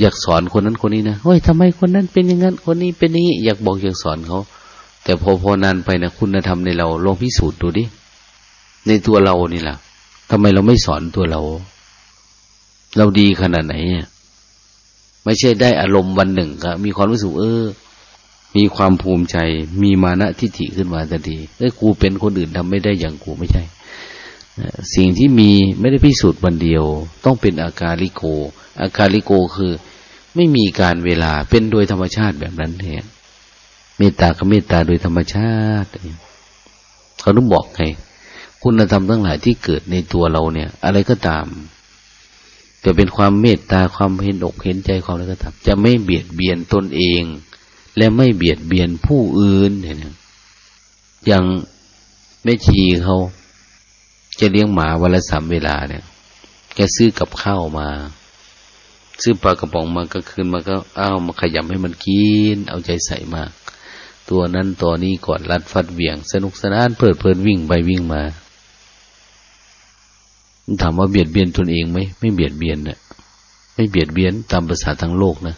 อยากสอนคนนั้นคนนี้นะเฮ้ยทำไมคนนั้นเป็นอย่างนั้น คนนี้เป็นนี้ อยากบอกอยากสอนเขา แต่พอพอนานไปนะคุณธรรมในเราลองพิสูจน์ดูดิในตัวเรานี่แหละทำไมเราไม่สอนตัวเรา เราดีขนาดไหนเนี่ย ไม่ใช่ได้อารมณ์วันหนึ่งก็มีความรู้สึกเออ มีความภูมิใจ มีมานะทิฏฐิขึ้นมาทันทีเอ้กูเป็นคนอื่นทำไม่ได้อย่างกูไม่ใช่สิ่งที่มีไม่ได้พิสูจน์วันเดียว ต้องเป็นอาการลิโก อาการลิโกคือ ไม่มีการเวลาเป็นโดยธรรมชาติแบบนั้นเนี่ยเมตตาก็เมตตาโดยธรรมชาติเขาต้องบอกไงคุณธรรมทั้งหลายที่เกิดในตัวเราเนี่ย อะไรก็ตาม จะเป็นความเมตตาความเห็นอกเห็นใจความอะไรก็ตามจะไม่เบียดเบียนตนเอง และไม่เบียดเบียนผู้อื่นเนี่ยอย่างแม่ชีเขาจะเลี้ยงหมาวันละสามเวลาเนี่ยแกซื้อกับข้าวมา ซื้อปลากระป๋องมาก็คืนมาก็อ้าวมาขยำให้มันกิน เอาใจใส่มาก ตัวนั้นตัวนี้กอนรัดฟัดเวียง สนุกสนานเพลิดเพลินวิ่งไปวิ่งมา ถามว่าเบียดเบียนตนเองไหมไม่เบียดเบียนเนะี่ยไม่เบียดเบียนตามภาษาทางโลกนะ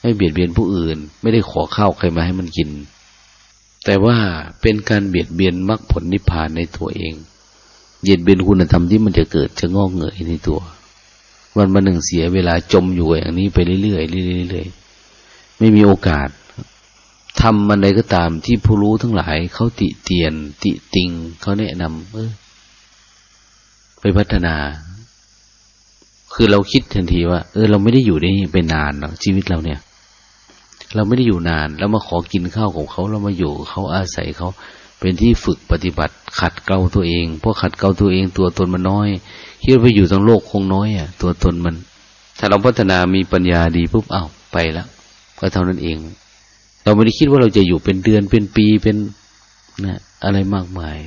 ไม่เบียดเบียนผู้อื่น ไม่ได้ขอข้าวใครมาให้มันกิน แต่ว่าเป็นการเบียดเบียนมรรคผลนิพพานในตัวเองเบียดเบียนคุณธรรมที่มันจะเกิดจะงอกเงยในตัว วันมาหนึ่งเสียเวลาจมอยู่อย่างนี้ไปเรื่อยๆเรื่อยๆไม่มีโอกาสทำมันใดก็ตามที่ผู้รู้ทั้งหลายเขาติเตียน ติติงเขาแนะนำเออ ไปพัฒนา คือเราคิดทันทีว่า เออ เราไม่ได้อยู่นี่เป็นนานหรอกชีวิตเราเนี่ย เราไม่ได้อยู่นาน แล้วมาขอกินข้าวของเขาเรามาอยู่เขาอาศัยเขาเป็นที่ฝึกปฏิบัติ ขัดเกลาตัวเองเพราะขัดเกลาตัวเองตัวตนมันน้อยคิดว่าไปอยู่ทั้งโลกคงน้อยอะ ตัวตนมัน ถ้าเราพัฒนามีปัญญาดีปุ๊บอ้าวไปแล้วก็เท่านั้นเอง เราไม่ได้คิดว่าเราจะอยู่เป็นเดือนเป็นปีเป็นนะอะไรมากมาย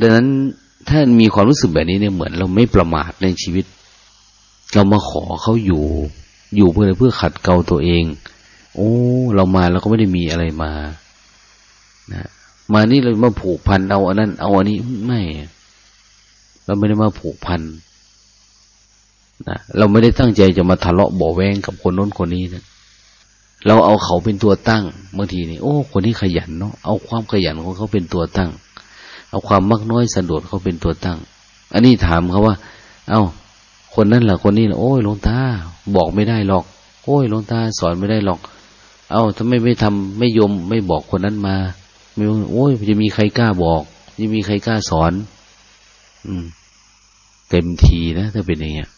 ดังนั้น ถ้ามีความรู้สึกแบบนี้เนี่ยเหมือนเราไม่ประมาทในชีวิต เรามาขอเขาอยู่ อยู่เพื่อเพื่อขัดเกลาตัวเอง โอ้ เรามาเราก็ไม่ได้มีอะไรมานะมานี่เรามาผูกพันเอาอันนั้น เอาอันนี้ไม่เราไม่ได้มาผูกพันนะเราไม่ได้ตั้งใจจะมาทะเลาะบ่อแวงกับคนโน้นคนนี้นะเราเอาเขาเป็นตัวตั้งบางทีนี่โอ้ คนนี้ขยันเนาะเอาความขยันของเขาเป็นตัวตั้ง เอาความมักน้อยสันโดษเขาเป็นตัวตั้ง อันนี้ถามเขาว่า เอา้า คนนั้นแหละคนนี้โอ้ยหลวงตา บอกไม่ได้หรอก โอ้ยหลวงตา สอนไม่ได้หรอก เอา้าถ้าไม่ไม่ทำไม่ยมไม่บอกคนนั้นมา ไม่โอ้ยจะมีใครกล้าบอกจะมีใครกล้าสอน อืม เต็มทีนะถ้าเป็นอย่างเงี้ย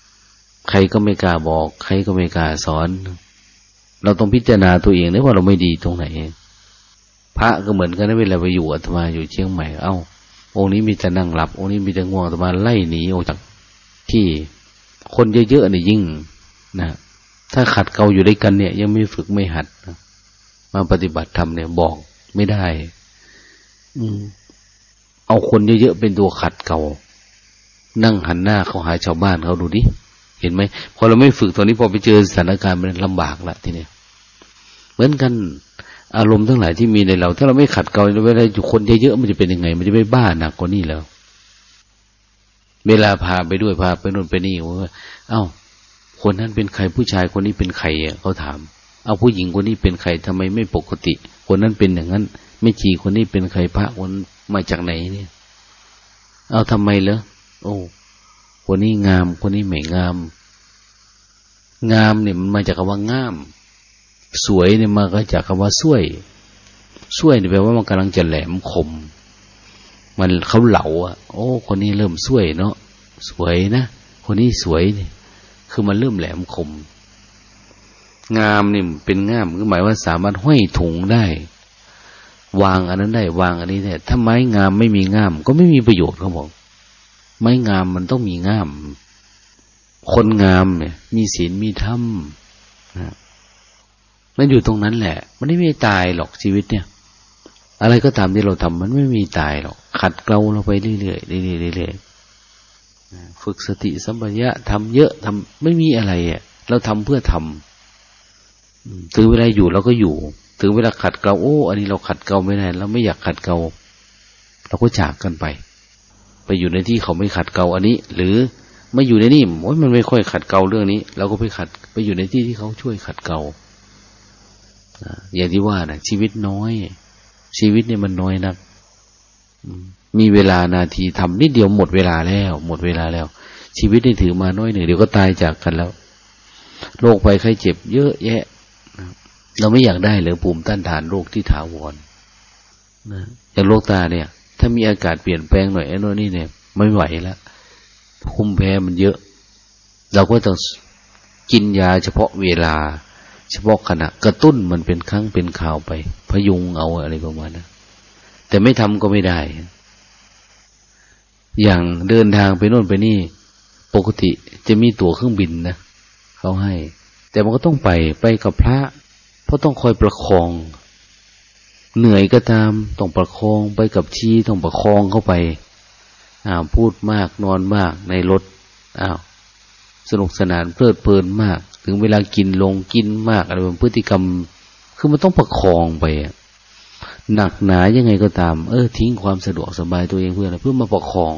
ใครก็ไม่กล้าบอก ใครก็ไม่กล้าสอน เราต้องพิจารณาตัวเองนะว่าเราไม่ดีตรงไหนพระก็เหมือนกันนะเวลาไปอยู่อัตมาอยู่เชียงใหม่เอา้า องค์นี้มีแต่นั่งหลับ องค์นี้มีแต่ง่วงแต่มาไล่หนีออกจากที่คนเยอะๆเนี่ยยิ่งนะถ้าขัดเกลาอยู่ด้วยกันเนี่ย ยังไม่ฝึกไม่หัดนะมาปฏิบัติธรรมเนี่ยบอกไม่ได้ อืม เอาคนเยอะๆเป็นตัวขัดเกลานั่งหันหน้าเขาหาชาวบ้านเขาดูดิเห็นไหมพอเราไม่ฝึกตอนนี้พอไปเจอสถานการณ์มันลำบากละทีเนี้ยเหมือนกัน อารมณ์ทั้งหลายที่มีในเรา ถ้าเราไม่ขัดเกลาเวลาอยู่คนเยอะๆมันจะเป็นยังไง มันจะไม่บ้าหนักกว่านี้แล้ว เวลาพาไปด้วยพาไปนู่นไปนี่ว่าเอ้า คนนั้นเป็นใครผู้ชายคนนี้เป็นใครอะเขาถาม เอาผู้หญิงคนนี้เป็นใครทำไมไม่ปกติ คนนั้นเป็นอย่างนั้นไม่ชีคนนี้เป็นใครพระคนมาจากไหนเนี่ย เอาทำไมเหรอโอ้คนนี้งาม คนนี้ไม่งาม งามเนี่ยมันมาจากคำว่างาม สวยเนี่ยมาก็จากคำว่าสวยสวยเนี่ยแปลว่ามันกำลังจะแหลมคม มันเขาเหลาอะ โอ้ คนนี้เริ่มสวยเนาะสวยนะคนนี้สวยเนี่ยคือมันเริ่มแหลมคม งามนี่เป็นงามคือหมายว่าสามารถห้อยถุงได้ วางอันนั้นได้ วางอันนี้ได้ถ้าไม้งามไม่มีงาม ก็ไม่มีประโยชน์เขาบอกไม้งามมันต้องมีงาม คนงามเนี่ย มีศีลมีธรรมนะ มันอยู่ตรงนั้นแหละ มันไม่มีตายหรอกชีวิตเนี่ย อะไรก็ตามที่เราทำมันไม่มีตายหรอก ขัดเกลาเราไปเรื่อยๆเรื่อยๆเรื่อยๆฝึกสติสัมปชัญญะทำเยอะทำไม่มีอะไรอะ เราทำเพื่อทำถึงเวลาอยู่เราก็อยู่ ถึงเวลาขัดเกลาโอ้อันนี้เราขัดเกลาไม่ได้เราไม่อยากขัดเกลาเราก็จากกันไป ไปอยู่ในที่เขาไม่ขัดเกลาอันนี้ หรือไม่อยู่ในนี่โอ้ยมันไม่ค่อยขัดเกลาเรื่องนี้เราก็ไปขัด ไปอยู่ในที่ที่เขาช่วยขัดเกลา อย่างที่ว่านะชีวิตน้อย ชีวิตเนี่ยมันน้อยนักมีเวลานาทีทำนิดเดียวหมดเวลาแล้ว หมดเวลาแล้ว ชีวิตนี่ถือมาน้อยหนึ่งเดี๋ยวก็ตายจากกันแล้วโรคไปไข้เจ็บ เยอะแยะเราไม่อยากได้เลยปุ่มต้านทานโรคที่ถาวรนะอย่างโรคตาเนี่ย ถ้ามีอากาศเปลี่ยนแปลงหน่อยไอ้นู่นนี่เนี่ย ไม่ไหวแล้วคุมแพ้มันเยอะ เราก็ต้องกินยาเฉพาะเวลา เฉพาะขณะกระตุ้นมันเป็นครั้งเป็นข่าวไป พยุงเอาอะไรประมาณนั้นแต่ไม่ทำก็ไม่ได้ อย่างเดินทางไปโน่นไปนี่ ปกติจะมีตั๋วเครื่องบินนะเขาให้ แต่มันก็ต้องไปไปกับพระ เพราะต้องคอยประคอง เหนื่อยก็ตามต้องประคองไปกับชีต้องประคองเข้าไป อ้าวพูดมากนอนมากในรถอ้าวสนุกสนานเพลิดเพลินมาก ถึงเวลากินลงกินมากอะไรเป็นพฤติกรรม คือมันต้องประคองไปหนักหนายังไงก็ตาม เออ ทิ้งความสะดวกสบายตัวเองเพื่ออะไรเพื่อมาประคอง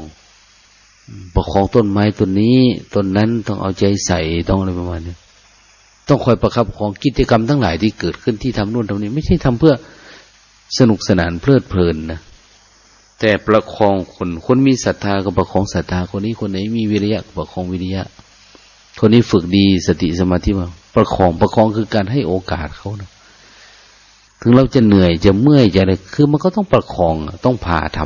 ประคองต้นไม้ต้นนี้ต้นนั้นต้องเอาใจใส่ต้องอะไรประมาณนี้ต้องคอยประคับของกิจกรรมทั้งหลายที่เกิดขึ้นที่ทำนู่นทำนี้ ไม่ใช่ทำเพื่อสนุกสนานเพลิดเพลินนะแต่ประคองคนคนมีศรัทธาก็ประคองศรัทธาคนนี้คนไหนมีวิริยะก็ประคองวิริยะ คนนี้ฝึกดีสติสมาธิมาประคองประคองคือการให้โอกาสเขานะถึงเราจะเหนื่อยจะเมื่อยจะอะไรคือมันก็ต้องประคองต้องพาท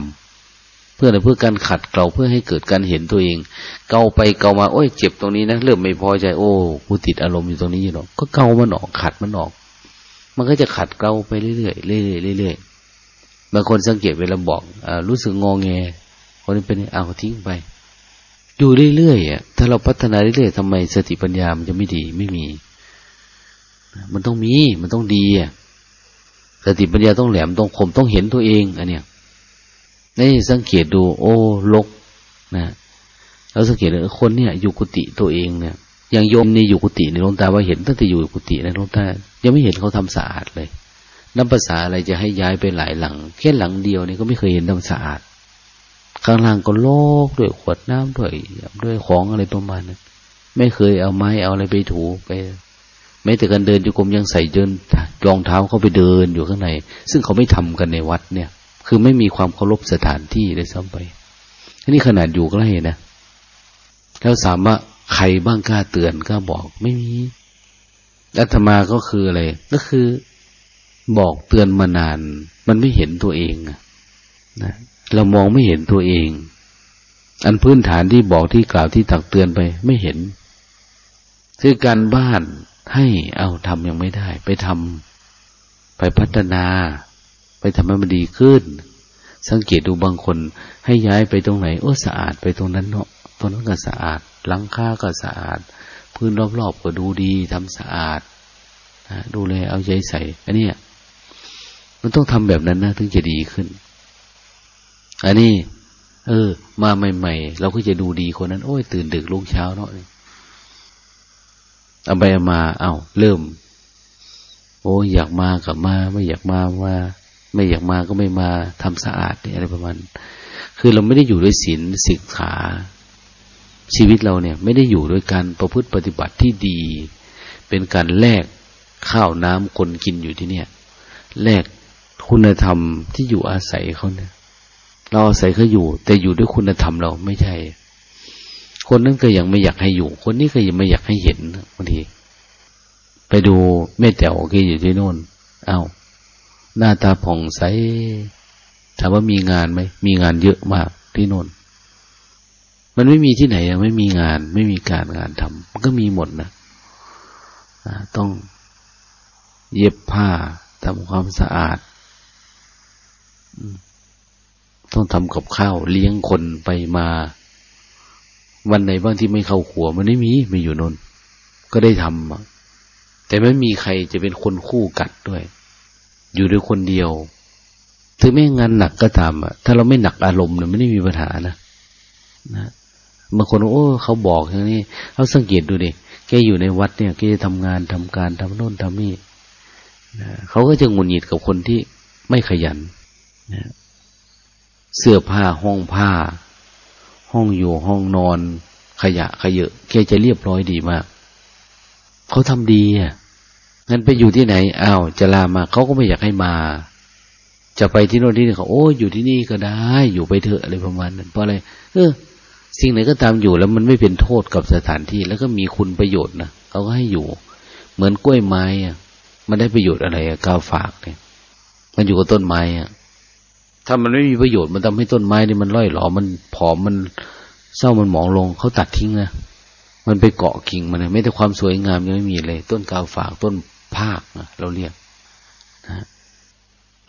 ำเพื่ออะไรเพื่อการขัดเกลาเพื่อให้เกิดการเห็นตัวเอง เกาไปเกามาโอ้ยเจ็บตรงนี้นะเริ่มไม่พอใจโอ้กูติดอารมณ์อยู่ตรงนี้อยู่หรอกก็เกามันออกขัดมันออก มันก็จะขัดเกลาไปเรื่อยๆเรื่อยๆเรื่อยๆบางคนสังเกตเวลาบอกอรู้สึกงองแงคนนี้เป็นเอาทิ้งไป อยู่เรื่อยๆอะ ถ้าเราพัฒนาเรื่อยๆทำไมสติปัญญามันจะไม่ดีไม่มี มันต้องมี มันต้องดีอะสติปัญญาต้องแหลมต้องคมต้องเห็นตัวเองอันเนี้ยนี่สังเกตดู โอ้ลกนะเราสังเกตเลยคนเนี่ย อยู่กุฏิตัวเองเนี่ยอย่างโยมนี่อยู่กุฏิในหลวงตาว่าเห็นตั้งแต่อยู่กุฏิในหลวงตายังไม่เห็นเขาทำสะอาดเลยน้ำภาษาอะไรจะให้ย้ายไปหลายหลัง แค่หลังเดียวนี่ก็ไม่เคยเห็นทำสะอาด ข้างล่างก็โลกด้วยขวดน้ำด้วยด้วยของอะไรประมาณนั้นไม่เคยเอาไม้เอาอะไรไปถูไปแม้แต่การเดินจุกรมยังใส่เดินรองเท้าเขาไปเดินอยู่ข้างใน ซึ่งเขาไม่ทำกันในวัดเนี่ย คือไม่มีความเคารพสถานที่เลยซ้ำไปนี่ขนาดอยู่ใกล้นะแล้วสามารถใครบ้างกล้าเตือนกล้าบอกไม่มีอาตมาก็คืออะไร ก็คือบอกเตือนมานาน มันไม่เห็นตัวเองนะ เรามองไม่เห็นตัวเอง อันพื้นฐานที่บอกที่กล่าวที่ตักเตือนไป ไม่เห็น คือการบ้านให้เอาทำยังไม่ได้ ไปทำไปพัฒนา ไปทำให้มันดีขึ้น สังเกตดูบางคน ให้ย้ายไปตรงไหน โอ้สะอาดไปตรงนั้นเนาะตรงนั้นก็สะอาดหลังคาก็สะอาด พื้นรอบๆก็ดูดีทำสะอาดดูแลเอาใจใส่อันนี้มันต้องทำแบบนั้นนะถึงจะดีขึ้น อันนี้ เออ มาใหม่ๆเราก็จะดูดีคนนั้น โอ้ยตื่นดึกลุกเช้าเนาะเอาไปมาเอาเริ่ม โอ้อยากมากับมา ไม่อยากมาว่าไม่อยากมาก็ไม่มาทำสะอาดอะไรประมาณ คือเราไม่ได้อยู่ด้วยศีลศึกษาชีวิตเราเนี่ย ไม่ได้อยู่ด้วยการประพฤติปฏิบัติที่ดี เป็นการแลกข้าวน้ำคนกินอยู่ที่เนี่ยแลกคุณธรรมที่อยู่อาศัยเขาเนี่ย เราอาศัยเขาอยู่ แต่อยู่ด้วยคุณธรรมเราไม่ใช่ คนนั้นก็ยังไม่อยากให้อยู่ คนนี้ก็ยังไม่อยากให้เห็นบางที ไปดูแม่แต๋วแกอยู่ที่โน่น เอา้า หน้าตาผ่องใส ถามว่ามีงานไหม มีงานเยอะมากที่โน่น มันไม่มีที่ไหนไม่มีงาน ไม่มีการงานทำมันก็มีหมดนะต้องเย็บผ้าทำความสะอาด ต้องทำกับข้าวเลี้ยงคนไปมา วันไหนบ้างที่ไม่เข้าขัวมันไม่มีไม่อยู่นนก็ได้ทำแต่ไม่มีใครจะเป็นคนคู่กัดด้วย อยู่ด้วยคนเดียว ถึงแม้งานหนักก็ตามอะ ถ้าเราไม่หนักอารมณ์เนี่ยไม่ได้มีปัญหานะนะบางคนโอ้เขาบอกอย่างนี้เขาสังเกตดูดิแกอยู่ในวัดเนี่ยแกจะทำงานทำการทำโน่นทำนี่นะเขาก็จะงุนหงิดกับคนที่ไม่ขยันนะ เสื้อผ้าห้องผ้า ห้องอยู่ห้องนอน ขยะขยะแกจะเรียบร้อยดีมาก เขาทำดีอะงั้นไปอยู่ที่ไหนอ้าวจะลามาเขาก็ไม่อยากให้มา จะไปที่โน่นที่นี่เขาโอ้อยู่ที่นี่ก็ได้ อยู่ไปเถอะอะไรประมาณนั้นเพราะอะไรเออสิ่งไหนก็ตามอยู่แล้วมันไม่เป็นโทษกับสถานที่ แล้วก็มีคุณประโยชน์นะเขาก็ให้อยู่ เหมือนกล้วยไม้อะมันได้ประโยชน์อะไรอะกาฝากเนี่ย มันอยู่กับต้นไม้อะ ถ้ามันไม่มีประโยชน์มันทำให้ต้นไม้นี่มันร่อยหลอมันผอมมันเศร้ามันหมองลงเขาตัดทิ้งนะมันไปเกาะกิ่งมันไม่แต่ความสวยงามยังไม่มีเลย ต้นกาฝากต้นภาคนะเราเรียกนะ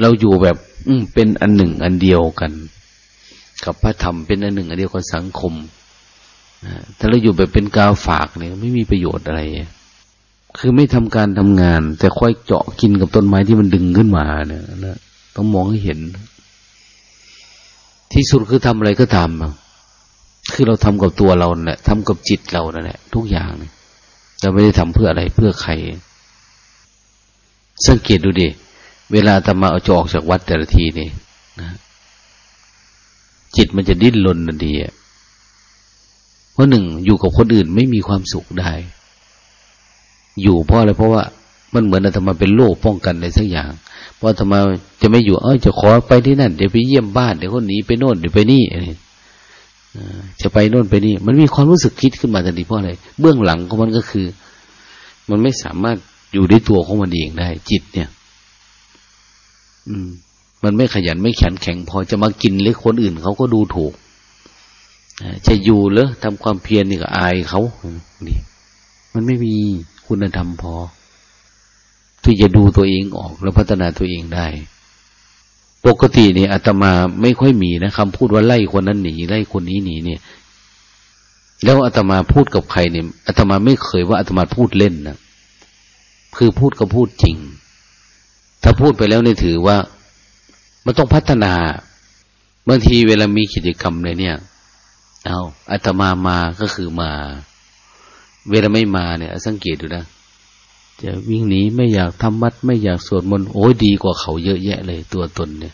เราอยู่แบบ อืเป็นอันหนึ่งอันเดียวกัน กับพระธรรมเป็นอันหนึ่ง อันเดียวกับสังคมถ้าเราอยู่แบบเป็นกาวฝากเนี่ยไม่มีประโยชน์อะไร คือไม่ทำการทำงาน แต่ค่อยเจาะกินกับต้นไม้ที่มันดึงขึ้นมาเนี่ยนะต้องมองให้เห็น ที่สุดคือทำอะไรก็ทำคือเราทำกับตัวเราเนี่ยทำกับจิตเรานั่นแหละทุกอย่างเนี่ยเราไม่ได้ทำเพื่ออะไรเพื่อใคร สังเกตดูดิเวลาธรรมาเอาจะออกจากวัดแต่ละทีนี่นะจิตมันจะดิ้นรนนันดีอะเพราะหนึ่งอยู่กับคนอื่นไม่มีความสุขได้ อยู่เพราะอะไรเพราะว่ามันเหมือนอาตมาเป็นโรคป้องกันอะไรสักอย่าง เพราะอาตมจะไม่อยู่ เออจะขอไปที่นั่น เดี๋ยวไปเยี่ยมบ้าน เดี๋ยวคนหนีไปโน่นเดี๋ยวไปนี่จะไปโน่นไปนี่ มันมีความรู้สึกคิดขึ้นมาทันทีเพราะอะไร เบื้องหลังของมันก็คือ มันไม่สามารถอยู่ในตัวของมันเองได้ จิตเนี่ย อืม มันไม่ขยันไม่แข็งแข็ง พอจะมากินหรือคนอื่นเขาก็ดูถูกจะอยู่หรือทำความเพียรนี่ก็อายเขานี่มันไม่มีคุณธรรมพอ ที่จะดูตัวเองออก แล้วพัฒนาตัวเองได้ ปกติเนี่ยอาตมาไม่ค่อยมีนะคำพูดว่าไล่คนนั้นหนีไล่คนนี้หนีเนี่ย แล้วอาตมาพูดกับใครเนี่ยอาตมาไม่เคยว่าอาตมาพูดเล่นนะคือพูดก็พูดจริง ถ้าพูดไปแล้วเนี่ยถือว่ามันต้องพัฒนาบางทีเวลามีกิจกรรมเลยเนี่ย เอาอาตมามาก็คือมา เวลาไม่มาเนี่ย สังเกตดูนะ จะวิ่งหนีไม่อยากทำวัดไม่อยากสวดมนต์โอ้ยดีกว่าเขาเยอะแยะเลย ตัวตนเนี่ย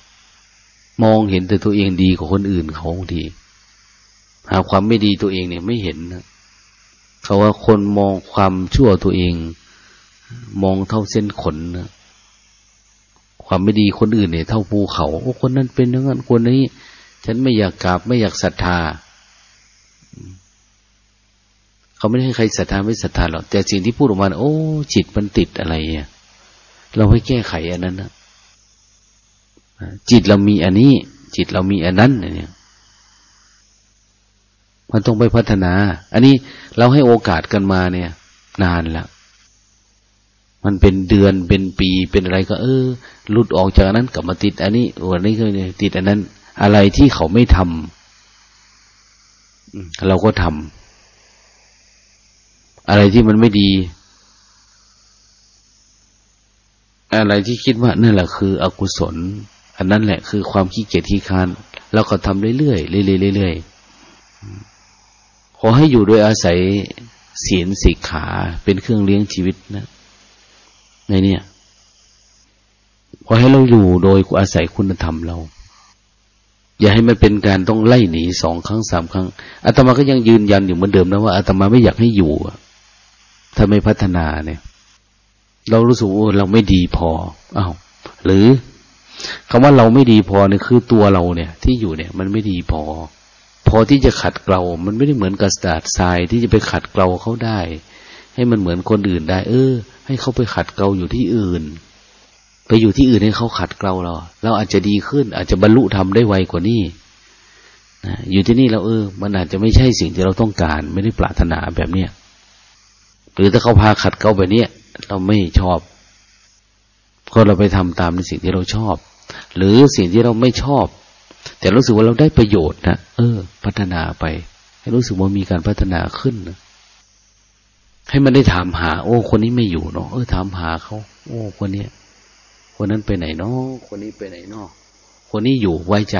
มองเห็นแต่ตัวเองดีกว่าคนอื่นเขาบางทีหาความไม่ดีตัวเองเนี่ยไม่เห็นนะเขาว่าคนมองความชั่วตัวเอง มองเท่าเส้นขนนะความไม่ดีคนอื่นเนี่ยเท่าภูเขาโอ้คนนั้นเป็นอย่างนั้นคนนี้ ฉันไม่อยากกราบไม่อยากศรัทธา เขาไม่ได้ให้ใครศรัทธาไม่ศรัทธาหรอกแต่สิ่งที่พูดออกมาโอ้ จิตมันติดอะไรอะเราให้แก้ไขอันนั้นนะจิตเรามีอันนี้ จิตเรามีอันนั้นเนี่ยมันต้องไปพัฒนา อันนี้เราให้โอกาสกันมาเนี่ย นานแล้วมันเป็นเดือนเป็นปีเป็นอะไรก็ เออหลุดออกจากนั้นกลับมาติด อันนี้วันนี้ก็ติดอันนั้น อะไรที่เขาไม่ทำเราก็ทำ อะไรที่มันไม่ดี อะไรที่คิดว่านั่นแหละคือ อกุศล อันนั้นแหละคือความขี้เกียจขี้คานเราก็ทำเรื่อยๆเรื่อยๆเรื่อยๆขอให้อยู่โดยอาศัยศีลสิกขาเป็นเครื่องเลี้ยงชีวิตนะในเนี่ยขอให้เราอยู่โดยอาศัยคุณธรรมเรา อย่าให้มันเป็นการต้องไล่หนีสองครั้งสามครั้งอาตมาก็ยังยืนยันอยู่เหมือนเดิมนะว่าอาตมาไม่อยากให้อยู่ ถ้าไม่พัฒนาเนี่ย เรารู้สึกว่าเราไม่ดีพออา้าวหรือคำว่าเราไม่ดีพอเนี่ยคือตัวเราเนี่ย ที่อยู่เนี่ย มันไม่ดีพอ พอที่จะขัดเกลา มันไม่ได้เหมือนกระดาษทรายที่จะไปขัดเกลาเขาได้ ให้มันเหมือนคนอื่นได้ เออ ให้เขาไปขัดเกลาอยู่ที่อื่น ไปอยู่ที่อื่นให้เขาขัดเกลาเราเราอาจจะดีขึ้น อาจจะบรรลุธรรมได้ไวกว่านี้นะอยู่ที่นี่เราเออ มันอาจจะไม่ใช่สิ่งที่เราต้องการ ไม่ได้ปรารถนาแบบเนี้ย หรือถ้าเขาพาขัดเกลาแบบนี้เราไม่ชอบก็เราไปทำตามในสิ่งที่เราชอบ หรือสิ่งที่เราไม่ชอบ แต่รู้สึกว่าเราได้ประโยชน์นะเออ พัฒนาไป ให้รู้สึกว่ามีการพัฒนาขึ้นนะให้มันได้ถามหา โอ้ คนนี้ไม่อยู่เนาะเออถามหาเขาโอ้ คนเนี้ยคนนั้นไปไหนเนาะคนนี้ไปไหนเนาะคนนี้อยู่ไว้ใจ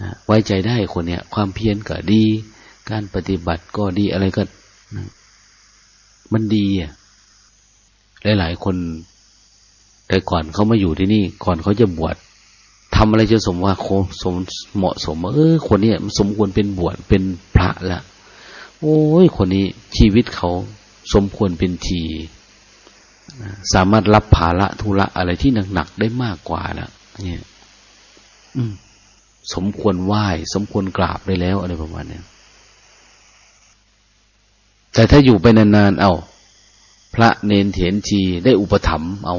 นะไว้ใจได้คนเนี้ยความเพียรก็ดี การปฏิบัติก็ดีอะไรก็นะ มันดีอะหลายๆคนแต่ก่อนเขามาอยู่ที่นี่ ก่อนเขาจะบวชทำอะไรจะสมว่าโคสมเหมาะสมเออคนนี้สมควรเป็นบวชเป็นพระละโอ้ยคนนี้ชีวิตเขาสมควรเป็นทีสามารถรับภาระธุระอะไรที่หนักๆได้มากกว่าล้วเนี่ยสมควรไหว้ สมควรกราบได้แล้วอะไรประมาณนี้ แต่ถ้าอยู่ไปนานๆเอาพระเนนเถียนชีได้อุปถัมภ์เอา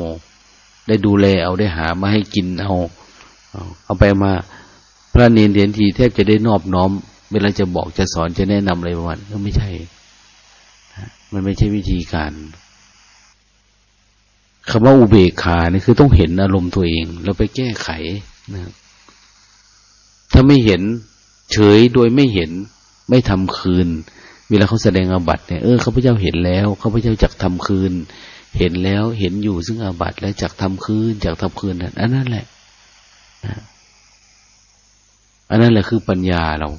ได้ดูแลเอาได้หามาให้กินเอา เอาไปมา พระเนนเถียนชีแทบจะได้นอบน้อม เวลาจะบอกจะสอนจะแนะนำอะไรประมาณก็ไม่ใช่ มันไม่ใช่วิธีการคำว่าอุเบกขานี่คือต้องเห็นอารมณ์ตัวเอง แล้วไปแก้ไขนะถ้าไม่เห็นเฉยโดยไม่เห็น ไม่ทำคืน เวลาเขาแสดงอาบัติเนี่ยเออข้าพเจ้าเห็นแล้วข้าพเจ้าจักทำคืน เห็นแล้วเห็นอยู่ซึ่งอาบัติแล้วจักทำคืนจักทำคืนนั่นอันนั้นแหละอันนั้นแหละคือปัญญาเรา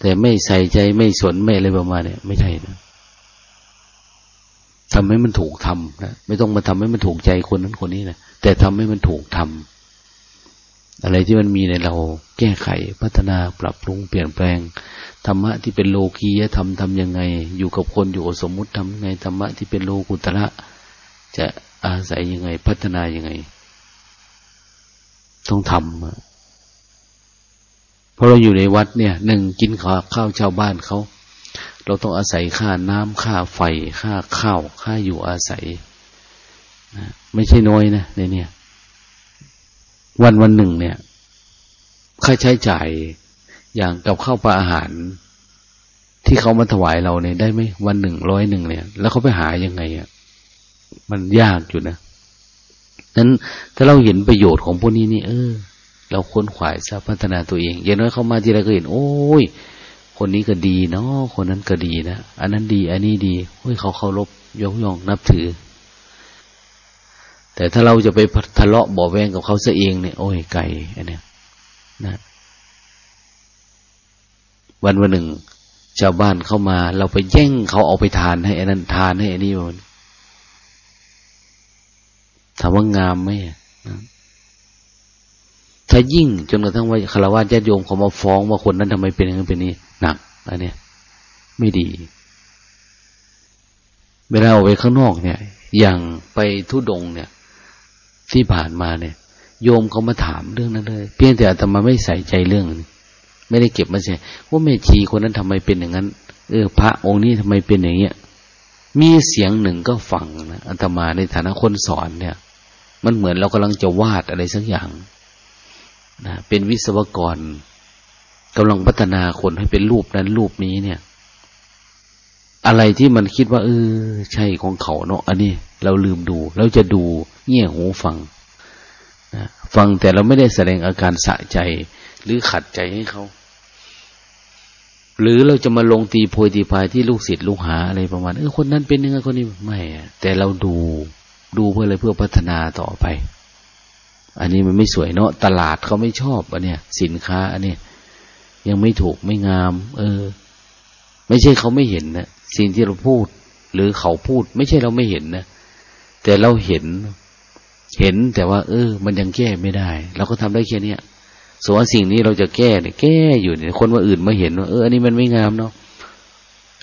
แต่ไม่ใส่ใจไม่สนไม่อะไรประมาณเนี่ยไม่ใช่นะทำให้มันถูกทำนะไม่ต้องมาทำให้มันถูกใจคนนั้นคนนี้นะแต่ทำให้มันถูกทำ อะไรที่มันมีในเราแก้ไขพัฒนาปรับปรุงเปลี่ยนแปลงธรรมะที่เป็นโลกียธรรมทำยังไง อยู่กับคนอยู่กับสมมุติทำยังไงธรรมะที่เป็นโลกุตระจะอาศัยยังไง พัฒนายังไง ต้องทำเพราะเราอยู่ในวัดเนี่ยหนึ่งกินข้าวข้าวชาวบ้านเขาเราต้องอาศัยค่าน้ำค่าไฟ ค่าข้าว ค่าอยู่อาศัยนะไม่ใช่น้อยนะในเนี่ย วันวันหนึ่งเนี่ย ค่าใช้จ่ายอย่างกับข้าวปลาอาหาร ที่เขามาถวายเราเนี่ยได้ไหมวันหนึ่งร้อยหนึ่งเนี่ย แล้วเขาไปหายังไงอะมันยากอยู่นะนั้นถ้าเราเห็นประโยชน์ของพวกนี้นี่เออ เราค้นขวายซะพัฒนาตัวเองอย่างน้อยเขามาทีไรก็เห็น โอ้ย คนนี้ก็ดีเนาะคนนั้นก็ดีนะอันนั้นดี อันนี้ดีเฮ้ยเขาเคารพยกย่องนับถือ แต่ถ้าเราจะไปทะเลาะบ่อแวงกับเขาซะเองเนี่ย โอ้ยไกลอันเนี้ยนะวันวันหนึ่ง ชาวบ้านเข้ามา เราไปแย่งเขาเอาไปทานให้อันนั้นทานให้อันนี้มันถามว่างามไหมนะถ้ายิ่งจนกระทั่งว่าคารวะญาติโยมเขามาฟ้องว่าคนนั้นทำไมเป็นอย่างนั้นเป็นนี้หนักอันเนี้ยไม่ดีเวลาออกไปข้างนอกเนี่ย อย่างไปทุดงเนี่ย ที่ผ่านมาเนี่ย โยมเขามาถามเรื่องนั้นเลย เพียงแต่อาตมาไม่ใส่ใจเรื่องนี้ไม่ได้เก็บมาใส่ว่าแม่ชีคนนั้นทำไมเป็นอย่างนั้น เออ พระองค์นี้ทำไมเป็นอย่างเงี้ยมีเสียงหนึ่งก็ฟังนะอาตมาในฐานะคนสอนเนี่ย มันเหมือนเรากำลังจะวาดอะไรสักอย่างนะเป็นวิศวกรกำลังพัฒนาคนให้เป็นรูปนั้นรูปนี้เนี่ย อะไรที่มันคิดว่า เออ ใช่ของเขาเนาะอันนี้ เราลืมดู เราจะดูเงี่ยหูฟังนะฟังแต่เราไม่ได้แสดงอาการสะใจ หรือขัดใจให้เขา หรือเราจะมาลงตีโพยตีพายที่ลูกศิษย์ลูกหาอะไรประมาณเออคนนั้นเป็นยังไงคนนี้ไม่แต่เราดูดูเพื่ออะไรเพื่อพัฒนาต่อไป อันนี้มันไม่สวยเนาะตลาดเขาไม่ชอบอันเนี้ยสินค้า อันเนี้ยยังไม่ถูกไม่งาม เออ ไม่ใช่เขาไม่เห็นนะ สิ่งที่เราพูด หรือเขาพูด ไม่ใช่เราไม่เห็นนะแต่เราเห็น เห็นแต่ว่า เออ มันยังแก้ไม่ได้ เราก็ทำได้แค่เนี้ยส่วนสิ่งนี้เราจะแก้เนี่ยแก้อยู่เนี่ยคนว่าอื่นมาเห็นว่าเอออันนี้มันไม่งามเนาะ